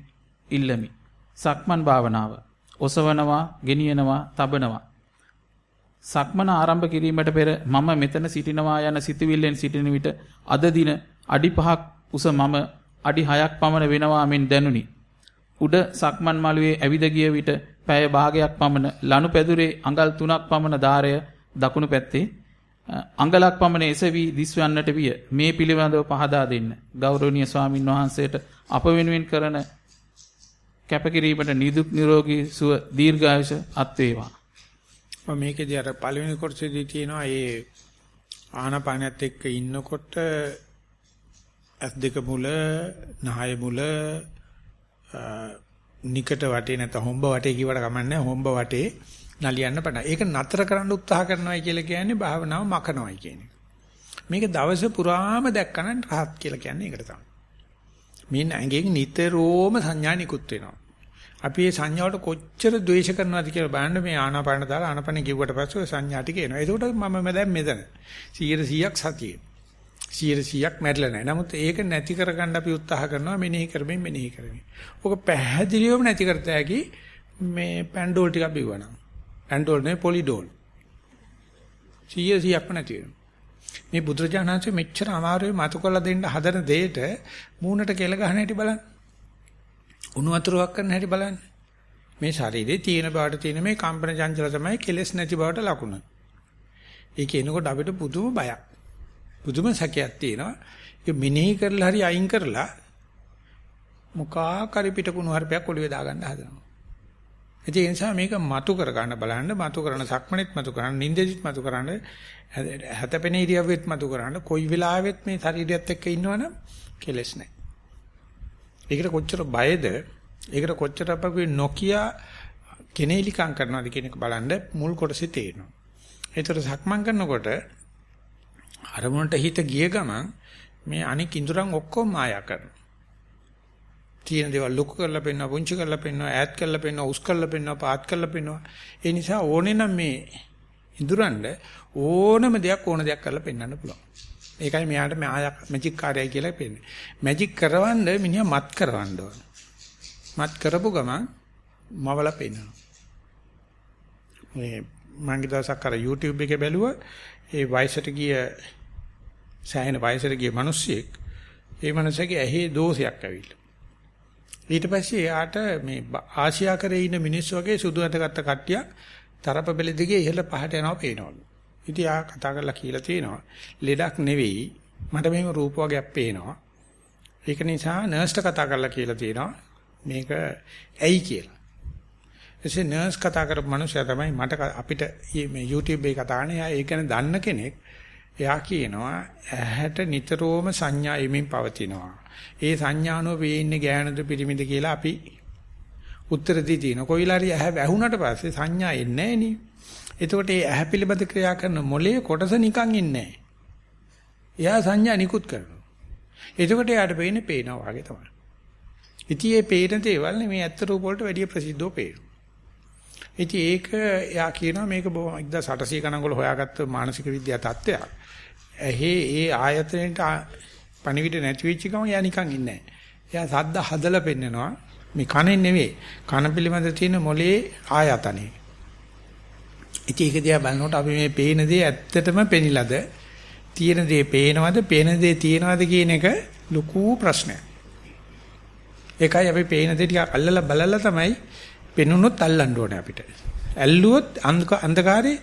ඉල්ලමි. සක්මන් භාවනාව. ඔසවනවා, ගෙනියනවා, තබනවා. සක්මන ආරම්භ කිරීමට පෙර මම මෙතන සිටිනවා යන සිතුවිල්ලෙන් සිටින විට අද දින අඩි 5ක් උස මම අඩි 6ක් පමණ වෙනවා මෙන් දැනුනි. උඩ සක්මන් මළුවේ ඇවිද ගිය විට පැය භාගයක් පමණ ලනු පැදුරේ අඟල් 3ක් පමණ ධාරය දකුණු පැත්තේ අඟලක් පමණ එසවි දිස්වන්නට විය. මේ පිළිබඳව පහදා දෙන්න. ගෞරවනීය ස්වාමින් වහන්සේට අප වෙනුවෙන් කරන කැපකිරීමට නිදුක් නිරෝගී සුව දීර්ඝායුෂ අත් වේවා. මේකේදී අර පළවෙනි කොටසේදී තියෙනවා ඒ ආනපානයත් එක්ක ඉන්නකොට ඇස් දෙක මුල, නහය මුල, නිකට වටේ නැත්නම් හොම්බ වටේ කිව්වට කමන්නේ හොම්බ වටේ නලියන්න පටන්. ඒක නතර කරන්න උත්සාහ කරනවායි කියලා කියන්නේ භාවනාව මකනවායි කියන එක. මේක දවස පුරාම දැක්කනම් රහත් කියලා කියන්නේ ඒකට තමයි. මේ ඇඟෙන් නිතරම සංඥා නිකුත් වෙනවා. අපි මේ සංඥාවට කොච්චර ද්වේෂ කරනවද කියලා බලන්න මේ ආනාපාන දාලා ආනාපාන කිව්වට පස්සේ සංඥා ටික එනවා. ඒකට මම දැන් මෙතන 100%ක් සතියේ. 100%ක් මැරිලා නැහැ. නමුත් ඒක නැති කරගන්න අපි උත්සාහ කරනවා මෙනෙහි කරමින් මෙනෙහි කරමින්. ඔක පැහැදිලිවම නැති කරත හැකි මේ පැන්ඩෝල් ටිකක් බිව්වනම්. පැන්ඩෝල් නෙවෙයි පොලිඩෝල්. 100%ක්ම නැති වෙනවා. මේ බුදුරජාණන්සේ මෙච්චර අමාරුවේ මතු කරලා දෙන්න හදන දෙයට මූණට කෙල ගහන හැටි බලන්න. උණු වතුරක් කරන හැටි බලන්න. මේ ශරීරයේ තියෙන බවට තියෙන මේ කම්පන චංචල තමයි කෙලස් නැති බවට ලකුණ. ඒක එනකොට අපිට පුදුම බයක්. පුදුම සැකයක් තියෙනවා. ඒක මෙනෙහි කරලා හරි අයින් කරලා මොකා කරි පිටකුණු හර්පයක් ඔළුවේ දාගන්න හදනවා. ඒ නිසා මේක මතු කර ගන්න බලන්න මතු කරන සක්මණෙත් මතු කරන්න නින්දෙදිත් මතු කරන්න හැතපෙන ඉරියව්වෙත් මතු කරන්න කොයි වෙලාවෙත් මේ ශරීරයත් එක්ක ඉන්නවනම් කෙලස් නැහැ. ඒකට කොච්චර බයද ඒකට කොච්චර අපගේ නොකිය කෙනෙලිකම් කරනවද කියන එක බලන්න මුල් කොටසේ තේරෙනවා. ඒතර සක්මන් කරනකොට අරමුණට හිත ගිය ගමන් මේ අනික් ඉඳුරන් ඔක්කොම මායා කරනවා. තියෙන දේවල් ලොකු කරලා පෙන්වනවා, පුංචි කරලා පෙන්වනවා, ඈත් කරලා පෙන්වනවා, උස් කරලා පෙන්වනවා, පාත් කරලා පෙන්වනවා. ඒ නිසා ඕනේ නම් මේ ඉඳුරන්ඩ ඕනම දෙයක් ඕන දෙයක් කරලා පෙන්වන්න පුළුවන්. ඒකයි මෙයාට මායා මැජික් කාර්යයි කියලා පෙන්නේ. මැජික් කරවන්න මිනිහා මත් කරවන්න ඕන. මත් කරපු ගමන් මවල පෙන්වනවා. මේ මම දවසක් අර YouTube එකේ බැලුවා ඒ වයසට ගිය සෑහෙන වයසට ගිය මිනිස්සෙක් ඒ මිනිස්සගේ ඇහි දෝෂයක් ඇවිල්ලා. ඊට පස්සේ එයාට මේ ආසියාකරේ ඉන්න මිනිස්සු වගේ සුදු අතගත්ත කට්ටිය තරප බෙල දිගේ ඉහළ පහට යනවා පේනවලු. ඉතින් ආ කතා කරලා කියලා තියෙනවා ලෙඩක් නෙවෙයි මට මෙහෙම රූප වර්ගයක් පේනවා. ඒක නිසා නර්ස්ට කතා කරලා කියලා තියෙනවා මේක ඇයි කියලා. එසේ නර්ස් කතා කරපු මනුස්සයා තමයි මට අපිට මේ YouTube එකේ කතා කරන එයා ඒක ගැන දන්න කෙනෙක්. එයා කියනවා ඇහැට නිතරම සංඥා එමින් පවතිනවා. ඒ සංඥානෝ වේන්නේ ගෑනුද පිරිමිද කියලා අපි උත්තර දී තිනවා. කොයිලාරි ඇහැ වැහුණට පස්සේ සංඥා එන්නේ නැහැ එතකොට ඒ ඇහැ පිළිබඳ ක්‍රියා කරන මොලේ කොටස නිකන් ඉන්නේ එයා සංඥා නිකුත් කරනවා. එතකොට එයාට පේන්නේ පේනවා වගේ තමයි. ඉතින් මේ පේන දේවල් මේ ඇත්ත රූප වලට වැඩිය ප්‍රසිද්ධව පේනවා. ඉතින් ඒක එයා කියනවා මේක 1800 ගණන් වල හොයාගත්ත මානසික විද්‍යා තත්ත්වයක්. ඇහි ඒ ආයතනයේට පණිවිඩ නැති වෙච්ච ගමන් එයා නිකන් ඉන්නේ නැහැ. එයා සද්ද හදලා පෙන්නනවා. මේ කනෙන් නෙවෙයි. කන පිළිබඳ තියෙන මොලේ ආයතනේ. ඉතින් ඒක දිහා බලනකොට අපි මේ පේන දේ ඇත්තටම පෙනිලාද? තියෙන දේ පේනවද? පේන දේ තියෙනවද කියන එක ලොකු ප්‍රශ්නයක්. ඒකයි අපි පේන දේ ටික අල්ලලා බලලා තමයි පෙනුනොත් අල්ලන්න ඕනේ අපිට. ඇල්ලුවොත් අන්ධකාරේ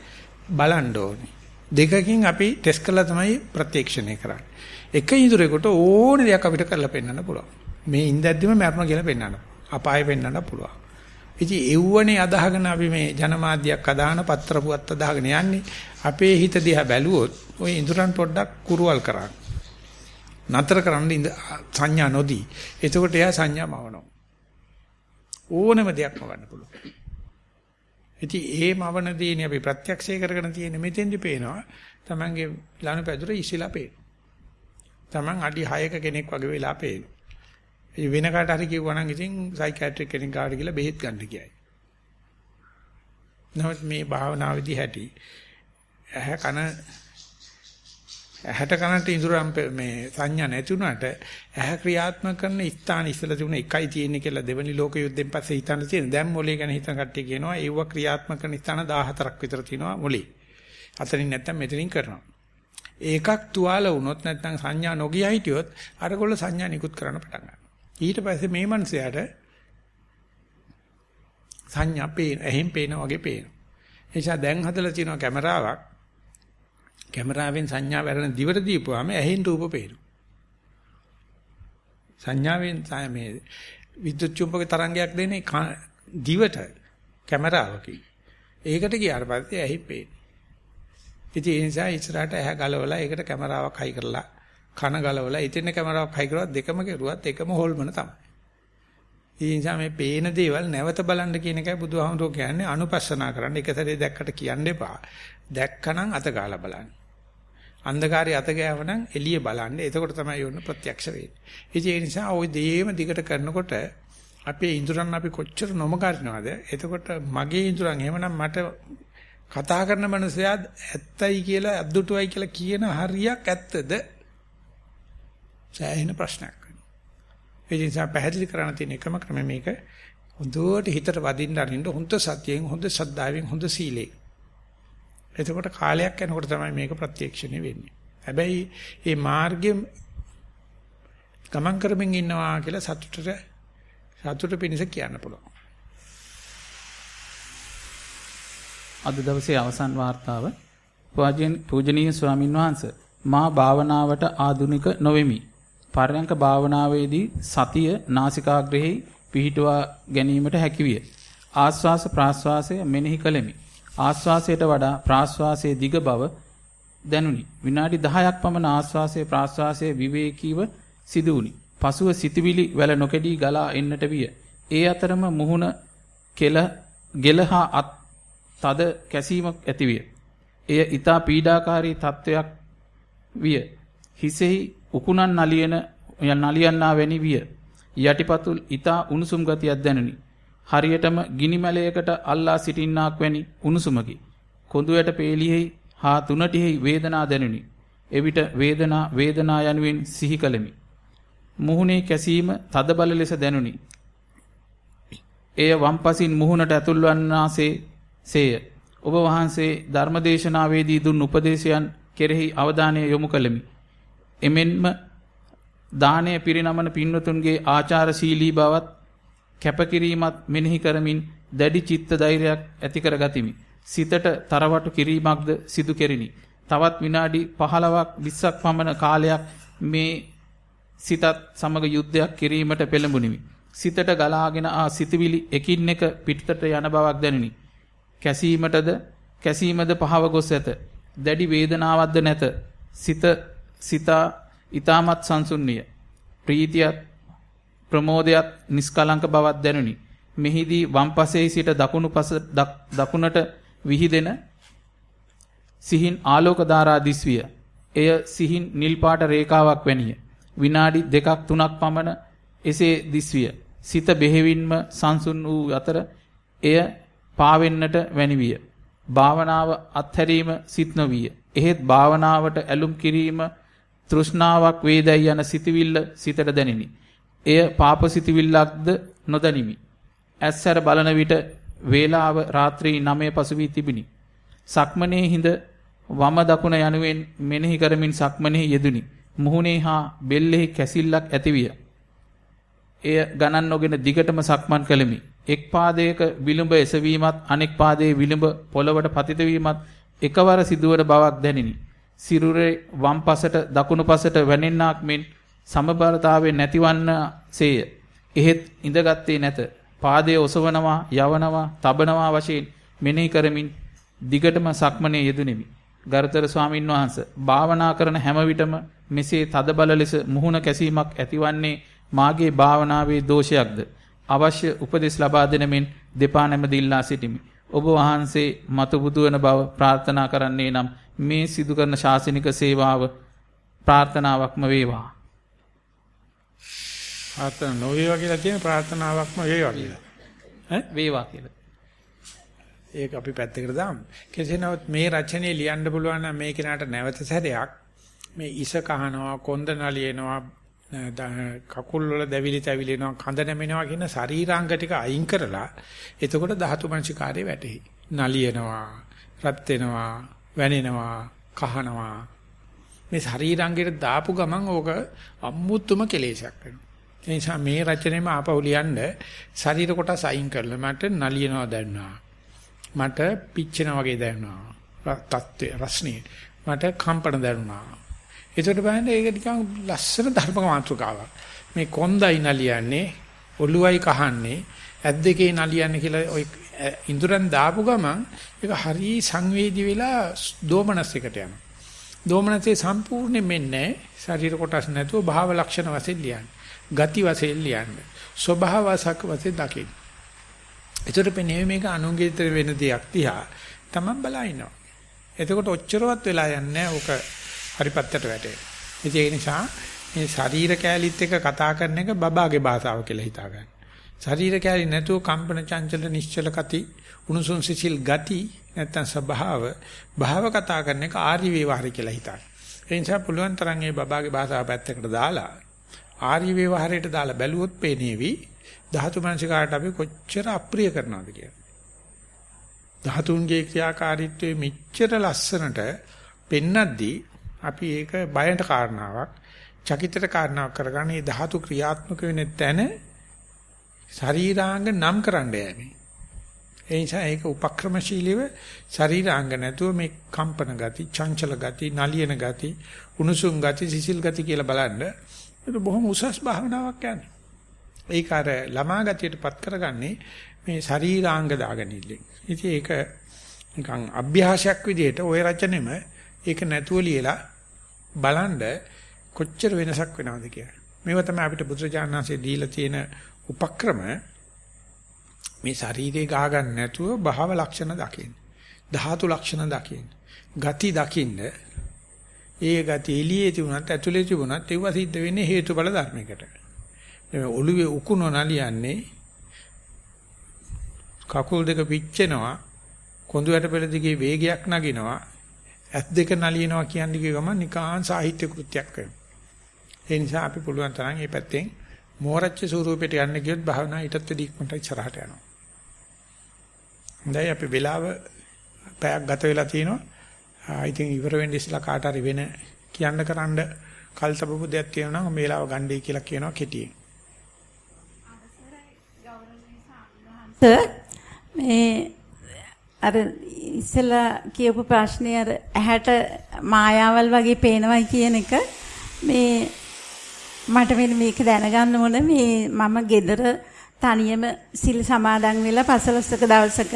බලන්න ඕනේ. දෙකකින් අපි ටෙස්ට් කරලා තමයි ප්‍රත්‍යක්ෂණය කරන්නේ. එක ඉඳුරේකට ඕන දෙයක් අපිට කරලා පෙන්වන්න පුළුවන්. මේ ඉඳද්දිම මරණ කියලා පෙන්වන්න. අපාය පෙන්වන්න පුළුවන්. ඉතින් එව්වනේ අදහගෙන අපි මේ ජනමාධ්‍යයක් අදාන පත්‍ර පුවත් අදහගෙන යන්නේ. අපේ හිත දිහා බැලුවොත් ওই ඉඳුරන් පොඩ්ඩක් කුරුවල් කරන්න. නතර කරන්න සංඥා නොදී. එතකොට එයා සංඥා මවනවා. ඕනම දෙයක් මවන්න පුළුවන්. ඉතින් ඒ මවන දේනේ අපි ප්‍රත්‍යක්ෂය කරගෙන තියෙන මෙතෙන්දි පේනවා තමන්ගේ ලනු පැදුර ඉසිලා පේනවා. තමන් අඩි 6ක කෙනෙක් වගේ වෙලා පේනවා. ඒ වෙන කාට හරි කිව්වා නම් ඉතින් සයිකියාට්‍රික් කෙනෙක් ගාවට ගිහලා බෙහෙත් ගන්න කියයි. නමුත් මේ භාවනාවේදී හැටි ඇහැ කන ඇහැට කනට ඉඳුරම් මේ සංඥා නැති වුණාට ඇහැ ක්‍රියාත්මක කරන ස්ථාන ඉස්සලා තිබුණ එකයි තියෙන්නේ කියලා දෙවනි ලෝක යුද්ධෙන් පස්සේ හිතන්න තියෙන. දැන් මොලේ ගැන හිතන කට්ටිය කියනවා ඒව ක්‍රියාත්මක කරන ස්ථාන 14ක් විතර තියෙනවා මොලේ. අතනින් නැත්තම් මෙතනින් කරනවා. ඒකක් තුවාල වුණොත් නැත්නම් සංඥා නොගිය හිටියොත් අරගොල්ල සංඥා නිකුත් කරන්න පටන් ගන්නවා. ඊට පස්සේ මේ මනුස්සයාට සංඥා පේන, එහෙන් පේන වගේ පේනවා. එනිසා දැන් හදලා තියෙනවා කැමරාවක් කැමරාවෙන් සංඥා වැරෙන දිවට දීපුවාම ඇහෙන් රූප පේනවා. සංඥාවෙන් මේ විද්‍යුත් චුම්බක තරංගයක් දෙන්නේ දිවට කැමරාවකින්. ඒකට ගියාට පස්සේ ඇහි පේනවා. ඉතින් ඒ නිසා ඉස්සරහට ඇහැ ගලවලා ඒකට කැමරාවක් හයි කරලා කන ගලවලා ඉතින් කැමරාවක් හයි කරුවත් දෙකම කෙරුවත් එකම හොල්මන තමයි. ඒ නිසා මේ පේන දේවල් නැවත බලන්න කියන එකයි බුදුහාමුදුරුවෝ කියන්නේ අනුපස්සනා කරන්න. එක සැරේ දැක්කට කියන්න එපා. දැක්කනම් අත ගාලා බලන්න. අන්ධකාරයේ අත ගෑවනම් එළිය බලන්න. එතකොට තමයි යොන්න ප්‍රත්‍යක්ෂ වෙන්නේ. ඉතින් ඒ නිසා ওই දේම දිගට කරනකොට අපේ ඉඳුරන් අපි කොච්චර නොමකරිනවද? එතකොට මගේ ඉඳුරන් එහෙමනම් මට කතා කරන මනුස්සයා ඇත්තයි කියලා අද්දුටුවයි කියලා කියන හරියක් ඇත්තද? සෑහෙන ප්‍රශ්නයක් වෙනවා. ඒ නිසා පැහැදිලි කරන්න තියෙන එකම ක්‍රම මේක හොඳට හිතට වදින්න අරින්න හොඳ සතියෙන් හොඳ සද්ධායෙන් හොඳ සීලයෙන්. එතකොට කාලයක් යනකොට තමයි මේක ප්‍රත්‍යක්ෂණය වෙන්නේ. හැබැයි මේ මාර්ගය ගමන් කරමින් ඉන්නවා කියලා සතුටට සතුට පිණිස කියන්න පුළුවන්. අද දවසේ අවසන් වාර්තාව පූජනීය ස්වාමින් වහන්සේ මා භාවනාවට ආධුනික නොවෙමි පරයන්ක භාවනාවේදී සතිය නාසිකාග්‍රෙහි පිහිටුවා ගැනීමට හැකියිය. ආස්වාස ප්‍රාස්වාසය මෙනෙහි කළෙමි. ආස්වාසයට වඩා ප්‍රාස්වාසයේ දිග බව දැනුනි. විනාඩි 10ක් පමණ ආස්වාසයේ ප්‍රාස්වාසයේ විවේකීව සිදු වුනි. පසුව සිතවිලි වැල නොකඩී ගලා එන්නට විය. ඒ අතරම මුහුණ කෙල ගෙලහා අත් තද කැසීමක් ඇතිවිය. එය ඊතා පීඩාකාරී තත්වයක් විය. හිසෙහි උකුණන් නලියන නලියන්නා වැනි විය. යටිපතුල් ඊතා උණුසුම් ගතියක් දැනුනි. හරියටම ගිනි මැලයකට අල්ලා සිටින්නාක් වැනි උණුසුමකි. කොඳුයට පේලියෙහි හා තුනටිෙහි වේදනා දැනුනි. එවිට වේදනා වේදනා යනුවෙන් සිහි කළෙමි. මුහුණේ කැසීම තදබල ලෙස දැනුනි. එය වම්පසින් මුහුණට ඇතුල්වන්නාසේ සේය. ඔබ වහන්සේ ධර්මදේශනාවේදී දුන් උපදේශයන් කෙරෙහි අවධානය යොමු කළෙමි. එමෙන්ම දානය පිරිනමන පින්වතුන්ගේ ආචාරශීලී බවත් කැපකිරීමත් මෙනෙහි කරමින් දැඩි චිත්ත ධෛර්යයක් ඇති කරගතිමි. සිතට තරවටු කිරීමක්ද සිදු කෙරිනි. තවත් විනාඩි 15ක් 20ක් පමණ කාලයක් මේ සිතත් සමග යුද්ධයක් කිරීමට පෙළඹුනිමි. සිතට ගලාගෙන ආ සිතවිලි එකින් එක පිටතට යන බවක් දැනිනි. කැසීමටද කැසීමද පහව ගොස් ඇත. දැඩි වේදනාවක්ද නැත. සිත සිතා ඊ타මත් සංසුන්නිය. ප්‍රීතියත් ප්‍රමෝදයත් නිස්කලංක බවක් දැනුනි. මෙහිදී වම්පසෙහි සිට දකුණු පස දකුණට විහිදෙන සිහින් ආලෝක ධාරා දිස්විය. එය සිහින් නිල් පාට රේඛාවක් වැනිය. විනාඩි දෙකක් තුනක් පමණ එසේ දිස්විය. සිත බෙහෙවින්ම සංසුන් වූ අතර එය පාවෙන්නට වැනිවිය. භාවනාව අත්හැරීම සිත් නොවිය. එහෙත් භාවනාවට ඇලුම් කිරීම තෘෂ්ණාවක් වේදයි යන සිතවිල්ල සිතට දැනිනි. එය පාප සිතවිල්ලක්ද නොදනිමි. ඇස්සර බලන විට වේලාව රාත්‍රී 9 පසු වී තිබිනි. සක්මනේ හිඳ වම දකුණ යනුවෙන් මෙනෙහි කරමින් සක්මනේ යෙදුනි. මුහුණේ හා බෙල්ලෙහි කැසිල්ලක් ඇතිවිය. එය ගණන් නොගෙන දිගටම සක්මන් කළෙමි. එක් පාදයක විලුඹ එසවීමත් අනෙක් පාදයේ විලුඹ පොළවට පතිත වීමත් එකවර සිදුවන බවක් දැනිනි. සිරුරේ වම් පසට දකුණු පසට වැනෙන්නාක් මෙන් සමබරතාවයෙන් නැතිවන්නසේය. එහෙත් ඉඳගත්තේ නැත. පාදයේ ඔසවනවා, යවනවා, තබනවා වශයෙන් මෙනෙහි කරමින් දිගටම සක්මනේ යෙදුණෙමි. ගරුතර ස්වාමින් වහන්සේ භාවනා කරන හැම විටම මෙසේ තදබල ලෙස මුහුණ කැසීමක් ඇතිවන්නේ මාගේ භාවනාවේ දෝෂයක්ද? අවශ්‍ය උපදෙස් ලබා දෙන මෙන් දෙපා නැමදිල්ලා සිටිමි. ඔබ වහන්සේ මතු බුදු වන බව ප්‍රාර්ථනා කරන්නේ නම් මේ සිදු කරන ශාසනික සේවාව ප්‍රාර්ථනාවක්ම වේවා. ප්‍රාර්ථනා නොවේවා කියලා තියෙන ප්‍රාර්ථනාවක්ම වේවා කියලා. ඈ වේවා කියලා. ඒක අපි පැත්තකට දාමු. කෙසේ නමුත් මේ රචනයේ ලියන්න පුළුවන් නම් මේ කෙනාට නැවත සැරයක් මේ ඉස කහනවා, කොන්ද නලියනවා, කකුල් වල දැවිලි තැවිලිනවා, කඳ නැමෙනවා කියන ශරීරාංග ටික අයින් කරලා එතකොට ධාතු මනසිකාරය වැටෙහි. නලියනවා, රත් වෙනවා, වැනෙනවා, කහනවා. මේ ශරීරාංගයට දාපු ගමන් ඕක අමුතුම කෙලෙසක් වෙනවා. ඒ නිසා මේ රචනෙම ආපහු ලියන්න ශරීර කොටස් අයින් කරලා මට නලියනවා දැනනවා. මට පිච්චෙනා වගේ දැනුණා. තත්ත්වය රස්නේ. මට කම්පන දැනුණා. ඒකට බලන්න ඒක නිකන් ලස්සන ධර්මක මාතෘකාවක්. මේ කොන්දයි නලියන්නේ, ඔළුවයි කහන්නේ, ඇස් දෙකේ නලියන්නේ කියලා ඔය ඉඳුරන් දාපු ගමන් ඒක හරි සංවේදී වෙලා දෝමනස් එකට යනවා. දෝමනසේ සම්පූර්ණයෙන් මෙන්නේ ශරීර කොටස් නැතුව භාව ලක්ෂණ වශයෙන් ලියන්නේ. ගති වශයෙන් ලියන්නේ. ස්වභාවසක වශයෙන් දකින්න. ඒතර පෙනේ මේක අනුංගිතර වෙන දෙයක් තියා තමන් බලා ඉන්නවා. එතකොට ඔච්චරවත් වෙලා යන්නේ ඕක හරි පැත්තට වැටේ. ඒ නිසා මේ ශරීර කැලිත් එක කතා කරන එක බබාගේ භාෂාව කියලා හිතා ගන්න. ශරීර කැලි නැතුව කම්පන චංචල නිශ්චල කති උණුසුම් සිසිල් ගති නැත්තම් ස්වභාව භාව කතා කරන එක ආර්ය වේවාරය කියලා හිතන්න. ඒ නිසා පුළුවන් තරම් මේ බබාගේ භාෂාව පැත්තකට දාලා ආර්ය වේවාරයට දාලා බැලුවොත් පේනේවි ධාතු මනසිකාට අපි කොච්චර අප්‍රිය කරනවද කියලා. ධාතුන්ගේ ක්‍රියාකාරීත්වයේ මෙච්චර ලස්සනට පෙන්නද්දී අපි ඒක බයට කාරණාවක්, චකිතට කාරණාවක් කරගන්න මේ ධාතු ක්‍රියාත්මක වෙන තැන ශරීරාංග නම් කරන්න යන්නේ. ඒ නිසා ඒක උපක්‍රමශීලීව ශරීරාංග නැතුව මේ කම්පන ගති, චංචල ගති, නලියන ගති, උණුසුම් ගති, සිසිල් ගති කියලා බලන්න ඒක බොහොම උසස් භාවනාවක් යන්නේ. ඒක අර ළමා ගතියටපත් කරගන්නේ මේ ශරීරාංග දාගෙන ඉන්නේ. ඉතින් ඒක නිකන් අභ්‍යාසයක් විදිහට ওই රචනෙම ඒක නැතුව ලියලා බලන්න කොච්චර වෙනසක් වෙනවද කියලා. මේව තමයි අපිට බුදුරජාණන්සේ දීලා තියෙන උපක්‍රම මේ ශරීරේ ගා ගන්න නැතුව භාව ලක්ෂණ දකින්න. ධාතු ලක්ෂණ දකින්න. ගති දකින්න. ඒ ගති එළියේ තිබුණත් ඇතුලේ තිබුණත් ඒව සිද්ධ වෙන්නේ හේතුඵල ධර්මයකට. මේ ඔළුවේ උකුණ නලියන්නේ කකුල් දෙක පිච්චෙනවා කොඳු යට පෙළ දිගේ වේගයක් නගිනවා ඇස් දෙක නලියනවා කියන්නේ කිය ගමන් නිකාන් සාහිත්‍ය කෘත්‍යයක් වෙනවා. ඒ නිසා අපි පුළුවන් තරම් මේ පැත්තෙන් මෝරච්ච ස්වරූපයට යන්න ගියොත් භාවනා ඊටත් වැඩි ඉක්මනට ඉස්සරහට යනවා. හොඳයි අපි වෙලාව පැයක් ගත වෙලා තිනවා. I think ඉවර වෙන්න ඉස්සලා කාට හරි වෙන කියන්න කරන්න කල් සබපු දෙයක් තියෙනවා නම් මේ වෙලාව ගන්නයි කියලා කියනවා කෙටියෙන්. මේ අර ඉස්සලා කියපු ප්‍රශ්නේ අර ඇහැට මායාවල් වගේ පේනවයි කියන එක මේ මට මෙන්න මේක දැනගන්න ඕන මේ මම gedara තනියම සිල් සමාදන් වෙලා පසළොස්වක දවසක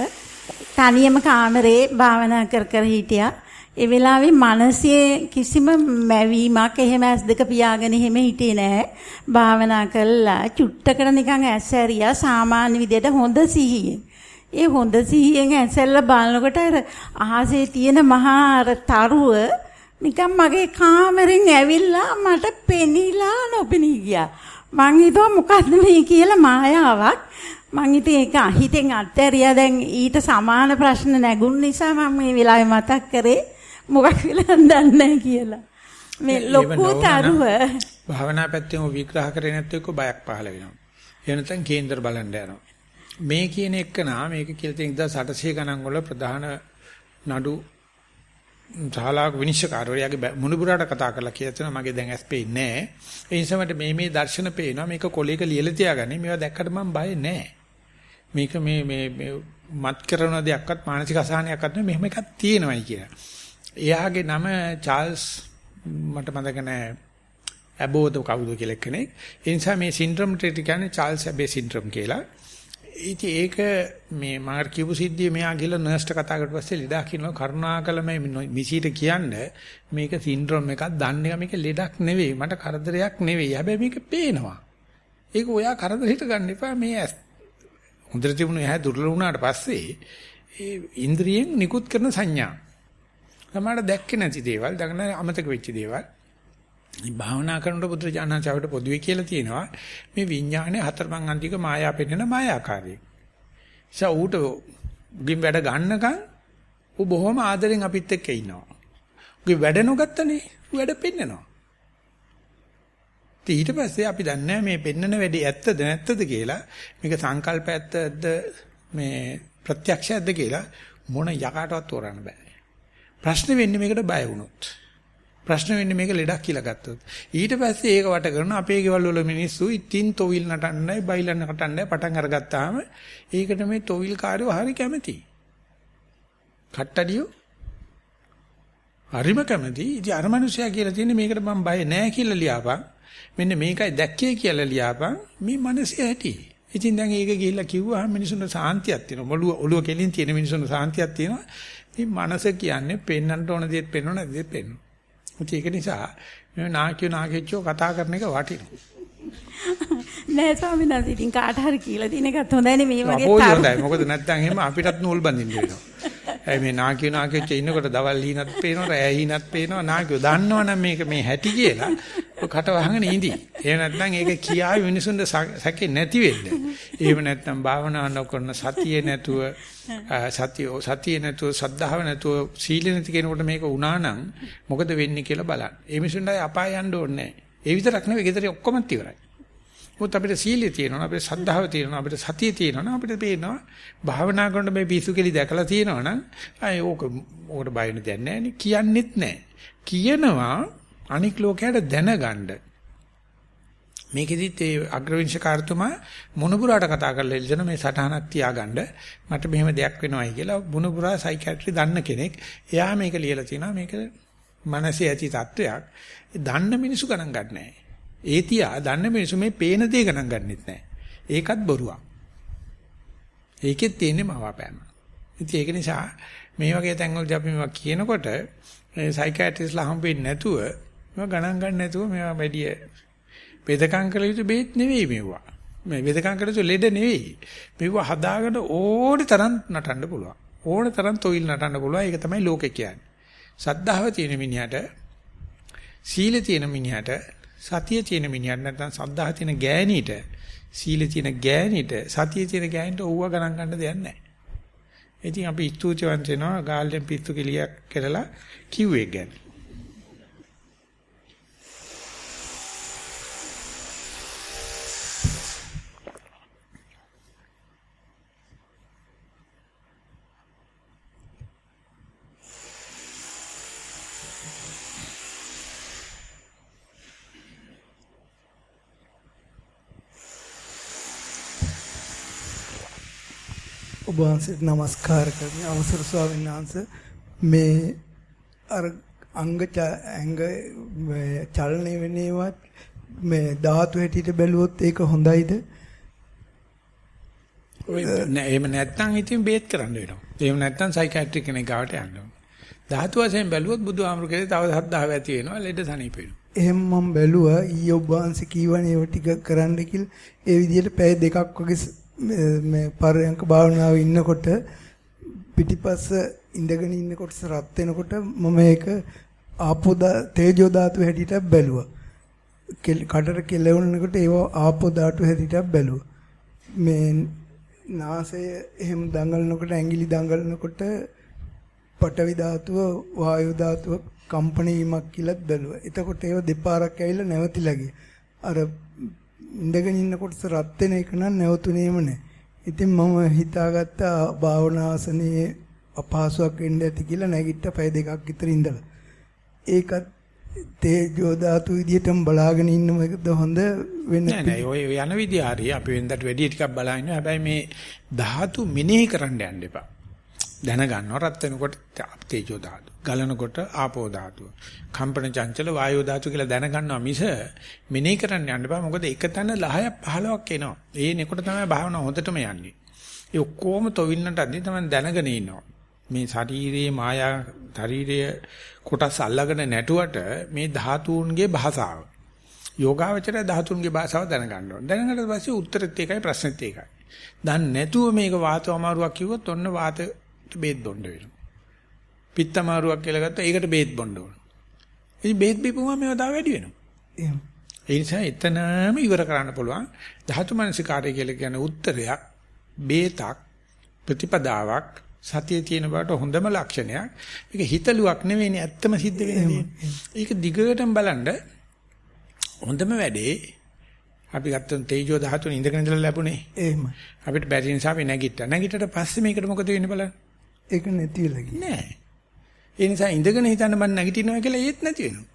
තනියම කාමරේ භාවනා කර කර හිටියා. ඒ වෙලාවේ මනසේ කිසිම මැවීමක් එහෙම ඇස් දෙක පියාගෙන එහෙම හිටියේ නෑ. භාවනා කළා චුට්ටකට නිකන් ඇස් ඇරියා සාමාන්‍ය විදියට හොඳ සිහියෙන්. ඒ හොඳ සිහියෙන් ඇසැල්ලා බලනකොට අර අහසේ තියෙන මහා අර තරුව නිකන් මගේ කාමරෙන් ඇවිල්ලා මට පෙනිලා නොපෙනී ගියා. මං හිතුවා මොකද්ද මේ කියලා මායාවක්. මං ඉතින් ඒක හිතෙන් අත්හැරියා දැන් ඊට සමාන ප්‍රශ්න නැගුණ නිසා මම මේ වෙලාවේ මතක් කරේ මොකක් වෙලා දන්නේ කියලා. මේ ලොකු තරුව භාවනා පැත්තෙන් විග්‍රහ කරේ නැත්නම් බයක් පහළ වෙනවා. එහෙම නැත්නම් කේන්දර බලන්න යනවා. මේ කියන එක නා මේක කියලා තියෙන 1800 ගණන් වල ප්‍රධාන නඩු සාලාක විනිශ්චයකාරයාගේ මුණුබුරාට කතා කරලා කියලා තියෙනවා මගේ දැන් ඇස් පේන්නේ නැහැ. ඒ නිසා මට මේ මේ දර්ශන පේනවා මේක කොලේක ලියලා තියාගන්නේ. මේවා දැක්කට මම බය නැහැ. මේක මේ මේ මත් කරන දෙයක්වත් මානසික අසහනයක්වත් නෙමෙයි මෙහෙම එකක් තියෙනවායි කියලා. එයාගේ නම චාල්ස් මට මතක නැහැ. ඇබෝද කවුද කියලා කෙනෙක්. ඒ නිසා මේ සින්ඩ්‍රෝම් ට්‍රීට් කියන්නේ චාල්ස් ඇබේ සින්ඩ්‍රෝම් කියලා. ඉතින් ඒක මේ මාර් කියපු සිද්ධිය මෙයා ගිහලා නර්ස්ට කතා කරලා පස්සේ ලෙඩා කියනවා කරුණාකර මේ මිසීට කියන්න මේක සින්ඩ්‍රෝම් එකක් දන්නේ මේක ලෙඩක් නෙවෙයි මට කරදරයක් නෙවෙයි. හැබැයි මේක පේනවා. ඒක ඔයා කරදරෙට ගන්න එපා. මේ ඇස් හොඳට තිබුණේ ඇහැ දුර්වල වුණාට පස්සේ ඒ ඉන්ද්‍රියෙන් නිකුත් කරන සංඥා. තමයි දැක්කේ නැති දේවල් දගන අමතක වෙච්ච දේවල්. මේ භාවනා කරනකොට බුදුරජාණන්සාවට පොදුවේ කියලා තියෙනවා මේ විඥානේ හතරමං අන්තික මායා පෙන්වන මායාකාරී. ඒ ඌට උගින් වැඩ ගන්නකම් ඌ බොහොම ආදරෙන් අපිත් එක්ක ඉන්නවා. උගේ වැඩ නොගත්තනේ වැඩ පෙන්නනවා. ඊට පස්සේ අපි දන්නේ මේ පෙන්නන වැඩේ ඇත්තද නැත්තද කියලා මේක සංකල්ප ඇත්තද මේ ප්‍රත්‍යක්ෂයක්ද කියලා මොන යකාටවත් තෝරන්න බෑ. ප්‍රශ්න වෙන්නේ මේකට බය වුණොත්. ප්‍රශ්න වෙන්නේ මේක ලෙඩක් කියලා ගත්තොත්. ඊට පස්සේ ඒක වට කරන අපේ ගෙවල් වල මිනිස්සු ඉතින් තොවිල් නටන්නයි බයිලන් නටන්නයි පටන් අරගත්තාම ඒකට මේ තොවිල් කාර්යෝ හරි කැමති. කට්ටඩියෝ හරිම කැමති. ඉතින් අර මිනිසයා කියලා තියෙන්නේ මේකට මම බය නෑ කියලා ලියාපන්. මෙන්න මේකයි දැක්කේ කියලා ලියාපන්. මේ මනසේ ඇති. ඉතින් දැන් ඒක ගිහිල්ලා කිව්වහම මිනිසුන්ට සාන්තියක් තියෙනවා. ඔළුව ඔළුව කෙලින් තියෙන මිනිසුන්ට සාන්තියක් තියෙනවා. මේ මනස කියන්නේ පෙන්වන්න ඕන දේත් පෙන්වන දේත් පෙන්වනවා. ඒක නිසා මේ නාකිය නාකිච්චෝ කතා කරන එක වටිනවා. නෑ ස්වාමීන් වහන්සේ ඉතින් කාට හරි කියලා දින එකත් හොඳයි මේ වගේ තරම්. හොඳයි. මොකද නැත්තම් එහෙම අපිටත් නූල් බඳින්න වෙනවා. ඇයි මේ නාකිය නාකිච්ච ඉන්නකොට දවල් හීනත් පේනවා, රෑ හීනත් පේනවා. නාකියෝ දන්නවනම් මේක මේ හැටි කියලා කට වහගෙන ඉඳි. එහෙම නැත්නම් ඒක කියාවි මිනිසුන්ට සැකේ නැති වෙන්න. එහෙම නැත්නම් භාවනා නොකරන සතිය නැතුව සතිය සතිය නැතුව සද්ධාව නැතුව සීල නැති කෙනෙකුට මේක වුණා නම් මොකද වෙන්නේ කියලා බලන්න. ඒ මිනිසුන්ට අපාය යන්න ඕනේ නැහැ. ඒ විතරක් නෙවෙයි ගෙදර ඔක්කොමත් ඉවරයි. මොකද අපිට සීලිය තියෙනවා අපිට සද්ධාව තියෙනවා අපිට සතිය තියෙනවා අපිට පේනවා භාවනා කරනකොට මේ පිසු කෙලි දැකලා තියෙනවා නම් අය ඕක ඕකට බය වෙන්න දෙයක් නැහැ කියන්නෙත් නැහැ. කියනවා අනික් ලෝකයට දැනගන්න. මේකෙදිත් ඒ අග්‍රවිංශකාරතුමා මොනුපුරාට කතා කරලා ඉල්ලන මේ සටහනක් තියාගන්න. මට මෙහෙම දෙයක් වෙනවයි කියලා මොනුපුරා සයිකියාට්‍රි දන්න කෙනෙක් එයා මේක ලියලා තිනවා මේක මනසේ ඇති තත්වයක්. දන්න මිනිසු ගණන් ගන්නෑ. ඒ තියා දන්න මිනිසු මේ පේන දේ ගණන් ගන්නෙත් නෑ ඒකත් බොරුවක් ඒකෙත් තියෙන්නේ මවාපෑම ඉතින් ඒක නිසා මේ වගේ තැන්වලදී අපි මේවා කියනකොට සයිකියාට්‍රිස්ලා හම්බෙන්නේ නැතුව මේවා ගණන් ගන්න නැතුව මේවා වැඩි වෙදකම් කළ යුතු බේත් නෙවෙයි මෙවුවා. මේ වෙදකම් කළ යුතු ලෙඩ නෙවෙයි. මෙවුවා හදාගෙන ඕනි තරම් නටන්න පුළුවන්. ඕනි තරම් තොইল නටන්න පුළුවන්. ඒක තමයි ලෝකේ කියන්නේ. සද්ධාව තියෙන මිනිහට සීල තියෙන මිනිහට සතිය තියෙන මිනිහට නැත්නම් සද්ධාහ තියෙන ගෑණීට සීල තියෙන ගෑණීට සතිය තියෙන ගෑණීට ඕව ගණන් ගන්න දෙයක් නැහැ. ඉතින් අපි ස්තුතිවන්ත වෙනවා ගාල්ලෙන් පිස්සු කෙලියක් කරලා කිව්වේ ගැන. ඔබ වහන්සේට নমස්කාර කරමි අවසර ස්වාමීන් වහන්සේ මේ අර අංග ඇඟ චලනය වෙනේවත් මේ ධාතු හැටියට බැලුවොත් ඒක හොඳයිද? නෑ එහෙම නැත්නම් ඉතින් බේත් කරන්න වෙනවා. එහෙම නැත්නම් සයිකියාට්‍රික් කෙනෙක් ගාවට යන්න ඕන. ධාතු වශයෙන් බැලුවොත් බුදුහාමුදුරේ තව හත්දාව ඇති වෙනවා ලෙඩ සනීප වෙනවා. එහෙම මම බැලුවා ඊයේ ඔබ වහන්සේ කීවනේ ඒව ටික කරන්න කියලා ඒ විදිහට පැය දෙකක් වගේ මේ පරයන්ක භාවනාවේ ඉන්නකොට පිටිපස්ස ඉඳගෙන ඉන්නකොට රත් වෙනකොට මම ඒක ආපෝ තේජෝ ධාතු හැටියට බැලුවා. කඩට කෙලවුනකොට ඒව ආපෝ ධාතු හැටියට බැලුවා. මේ නාසය එහෙම දඟලනකොට ඇඟිලි දඟලනකොට පඨවි ධාතුව වායු ධාතුව කම්පණ වීමක් කියලා බැලුවා. එතකොට ඒව දෙපාරක් ඇවිල්ලා නැවතිලා ගියා. අර ඉඳගෙන ඉන්නකොට රත් වෙන එක නම් නැවතුනේම නැහැ. ඉතින් මම හිතාගත්ත භාවනාසනයේ අපහසුයක් වෙන්න ඇති කියලා නැගිට්ට පැය දෙකක් විතර ඉඳලා. ඒකත් තේජෝ ධාතු විදියටම බලාගෙන ඉන්නම එකද හොඳ වෙන්නේ නෑ නෑ ඔය යන විදිය හරිය අපි වෙනදට වැඩි ටිකක් බලන්න හැබැයි මේ ධාතු මෙනෙහි කරන්න යන්න එපා. දැනගන්නවා. රත් වෙනකොට තේජෝ ධාතු. ගලනකොට ආපෝ ධාතුව. කම්පන චංචල වායෝ ධාතු කියලා දැනගන්නවා මිස මෙනෙහි කරන්න යන්න බෑ. මොකද එක තැන 10ක් 15ක් එනවා. ඒ නෙකොට තමයි භාවනාව හොඳටම යන්නේ. ඒ ඔක්කොම තොවින්නට අදී තමයි දැනගෙන ඉන්නවා. මේ ශරීරයේ මායා ශරීරයේ කොටස් අල්ලගෙන නැටුවට මේ ධාතුන්ගේ භාෂාව. යෝගාවචරය ධාතුන්ගේ භාෂාව දැනගන්න ඕන. දැනගන්නට පස්සේ උත්තරෙත් ඒකයි ප්‍රශ්නෙත් ඒකයි. දන්නේ නැතුව මේක වාත අමාරුවක් කිව්වොත් ඔන්න වාත බේත් බොන්න වෙනවා. පිත්තමාරුවක් කියලා ගත්තා ඒකට බේත් බොන්න ඕන. ඉතින් බේත් බීපුවම මේවා තව වැඩි වෙනවා. ඒ නිසා එතනම ඉවර කරන්න පුළුවන්. ධාතු මනසිකාරය කියලා කියන උත්තරයක් බේතක් ප්‍රතිපදාවක් සතියේ තියෙන බවට හොඳම ලක්ෂණයක්. මේක හිතලුවක් නෙවෙයිනේ ඇත්තම සිද්ධ වෙන්නේ. ඒක දිගටම බලන්න හොඳම වැඩේ අපි ගත්තොත් තේජෝ ධාතුන ඉඳගෙන ඉඳලා ලැබුණේ. එහෙම. අපිට බැරි නිසා අපි නැගිට්ටා. නැගිටට පස්සේ මේකට මොකද වෙන්නේ බලන්න. ඒක නැති වෙලා ගියා. නෑ. ඒ නිසා ඉඳගෙන හිතන්න මම නැගිටිනවා කියලා ඒත් නැති වෙනවා.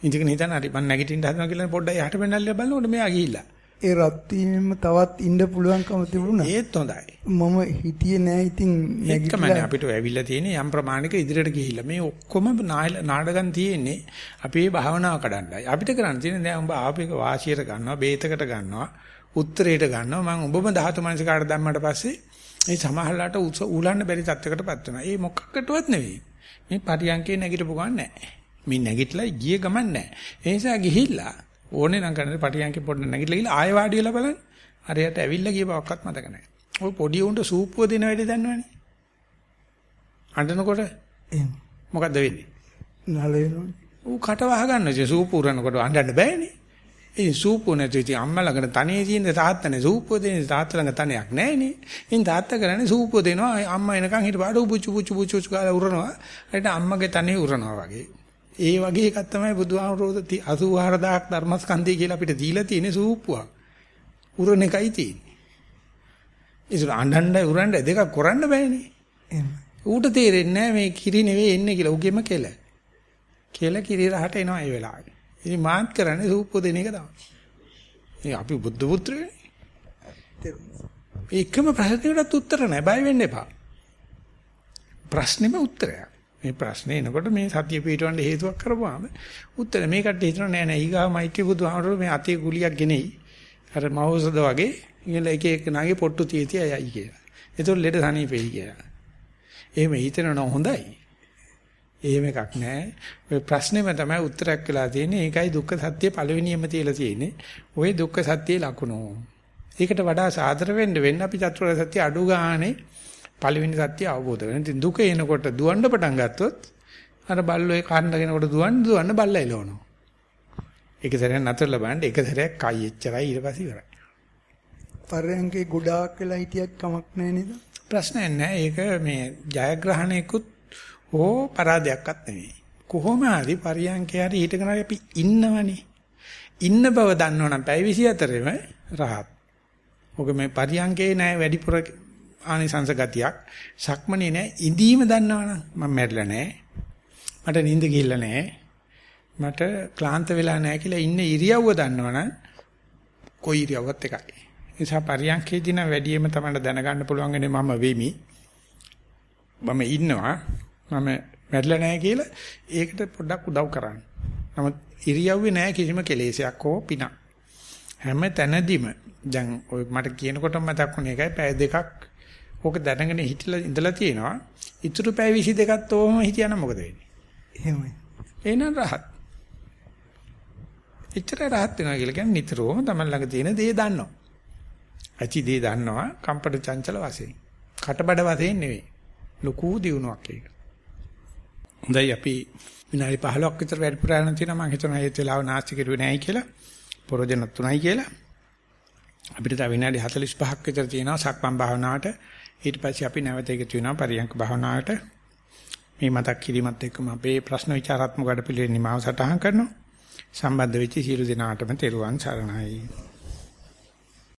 ඉඳගෙන හිතන්න හරි මම නැගිටින්න හදනවා කියලා පොඩ්ඩක් යහට වෙන්නල්ලා බලනකොට මෙයා ගිහිල්ලා. ඒ රත් වීමෙම තවත් ඉන්න පුළුවන්කම තිබුණා. ඒත් හොඳයි. මම හිතියේ නෑ ඉතින් නැගිටලා අපිට ඇවිල්ලා තියෙන යම් ප්‍රමාණික ඉදිරියට ගිහිල්ලා මේ ඔක්කොම නාඩගම් තියෙන්නේ අපේ භාවනාව කඩන්නයි. අපිට කරන්න තියෙන්නේ දැන් උඹ ආපේක වාසියට ගන්නවා, බේතකට ගන්නවා, උත්තරයට ගන්නවා. මම ඔබම ධාතු මනසිකාට දැම්මට පස්සේ මේ සමහරලාට උලන්න බැරි තත්යකටපත් වෙනවා. ඒ මොකක්කටවත් නෙවෙයි. මේ පරියන්කේ නැගිටපු ගමන් නැහැ. මේ නැගිටලා ගිය ගමන් නැහැ. ඒ නිසා ගිහිල්ලා ඕනේ නම් කරන්නේ පරියන්කේ පොඩ්ඩක් නැගිටලා ගිහලා ආයෙ වාඩි වෙලා බලන්න. හරියට ඇවිල්ලා ගිය බවක්වත් මතක නැහැ. ඔය පොඩි උන්ට සූප්පුව දෙන වැඩේ දන්නවනේ. අඬනකොට එහෙම. මොකද්ද වෙන්නේ? නල වෙනවනේ. ඌ කට වහ ගන්නවා. සූප්පු උරනකොට අඬන්න බෑනේ. ඒ සූප්පු නැති ඉතින් අම්මා ළඟට තනිය තියෙන තාත්තනේ සූප්පුව දෙන තාත්තා ළඟ තනියක් නැහැනේ. ඉතින් තාත්තා කරන්නේ සූප්පුව දෙනවා අම්මා එනකන් හිට පාඩු පුචු පුචු පුචු පුචු කාලා උරනවා. ඊට අම්මගේ තනිය උරනවා වගේ. ඒ වගේ එකක් තමයි බුදුහාමුදුරුවෝ 84000ක් ධර්මස්කන්ධය කියලා අපිට දීලා තියෙන සූප්පුවක්. උරණ එකයි තියෙන්නේ. ඒක අඬන්න උරන්න දෙකක් කරන්න බෑනේ. ඌට තේරෙන්නේ නැහැ මේ කිරි නෙවෙයි එන්නේ කියලා. උගෙම කෙල. කෙල කිරි රහට එනවා ඒ වෙලාවේ. ඉතින් මාත් කරන්නේ සූප්පු දෙන එක තමයි. ඒ අපි බුද්ධ පුත්‍රයනේ. ඒකම ප්‍රශ්නෙකට උත්තර නැහැ. බය වෙන්න එපා. ප්‍රශ්නෙම උත්තරයක්. මේ ප්‍රශ්නේ එනකොට මේ සතිය පිටවන්න හේතුවක් කරපුවාම උත්තර මේකට හිතනවා නෑ නෑ ඊගා මෛත්‍රී බුදුහාමරෝ මේ අතේ ගුලියක් ගෙනෙයි. අර මහෞෂධ වගේ ඉහළ එක එක නාගේ පොට්ටු තියතිය යයි කියලා. ඒතකොට ලෙඩ සනීපෙයි කියලා. එහෙම හිතනවා හොඳයි. එහෙම එකක් නෑ. ඔය ප්‍රශ්නේම තමයි උත්තරයක් වෙලා තියෙන්නේ. ඒකයි දුක්ඛ සත්‍ය පළවෙනියම තියලා තියෙන්නේ. ওই දුක්ඛ සත්‍යයේ ලකුණෝ. ඒකට වඩා සාදර වෙන්න වෙන්න අපි චතුරාර්ය සත්‍ය අඩු ගානේ පළවෙනි සත්‍ය අවබෝධ වෙන. ඉතින් දුක එනකොට දුවන්න පටන් ගත්තොත් අර බල්ලෝ ඒ කාණ්ඩගෙනකොට දුවන්න දුවන්න බල්ලා එලවනවා. ඒක සැරයක් නතරලා බලන්න එක සැරයක් කයි එච්චරයි ඊට පස්සේ ඉවරයි. පරයන්කේ ගොඩාක් වෙලා හිටියත් කමක් නැහැ නේද? ප්‍රශ්නයක් නැහැ. ඒක මේ ජයග්‍රහණයකුත් ඕ පරාදයක්වත් නෙවෙයි. කොහොම හරි පරියන්කේ හරි හිටගෙන හරි අපි ඉන්නවනේ. ඉන්න බව දන්නවනම් පැය 24ෙම රහත්. ඔක මේ පරියන්කේ නෑ වැඩිපුර ආනිසංස ගතියක්. සක්මනේ නෑ ඉඳීම දන්නවනම් මම මැරිලා නෑ. මට නිින්ද ගිහිල්ලා නෑ. මට ක්ලාන්ත වෙලා නෑ කියලා ඉන්න ඉරියව්ව දන්නවනම් කොයි ඉරියව්වත් එකයි. නිසා පරියන්කේදී නම් වැඩියෙන්ම තමයි දැනගන්න පුළුවන් වෙන්නේ මම වෙමි. මම ඉන්නවා. මම මැරිලා නැහැ කියලා ඒකට පොඩ්ඩක් උදව් කරන්න. නමුත් ඉරියව්වේ නැහැ කිසිම කෙලෙසයක් හෝ පිනක්. හැම තැනදීම දැන් ඔය මට කියනකොට මතක් වුණේ එකයි පැය දෙකක් ඕක දැනගෙන හිටලා ඉඳලා තියෙනවා. ඉතුරු පැය 22ත් ඕම හිටියනම් මොකද වෙන්නේ? එහෙමයි. එහෙනම් රහත්. එච්චර රහත් වෙනවා කියලා කියන්නේ නිතරම තමයි ළඟ තියෙන දේ දන්නවා. ඇති දේ දන්නවා කම්පට චංචල වශයෙන්. කටබඩ වශයෙන් නෙවෙයි. ලොකු දියුණුවක් ඒක. හොඳයි අපි විනාඩි 15ක් විතර වැඩ පුරාණ තියෙනවා මම හිතනවා ඒ වෙලාව නාස්ති කරුවේ නැහැ කියලා. පරෝජන තුනයි කියලා. අපිට තව විනාඩි 45ක් විතර තියෙනවා සක්මන් භාවනාවට. ඊට පස්සේ අපි නැවත එකතු වෙනවා පරියන්ක භාවනාවට. මේ මතක් කිරීමත් එක්කම අපේ ප්‍රශ්න විචාරාත්මක වැඩපිළිවෙළ නිමාව සටහන් කරනවා. සම්බන්ධ වෙච්ච සියලු දෙනාටම තෙරුවන් සරණයි.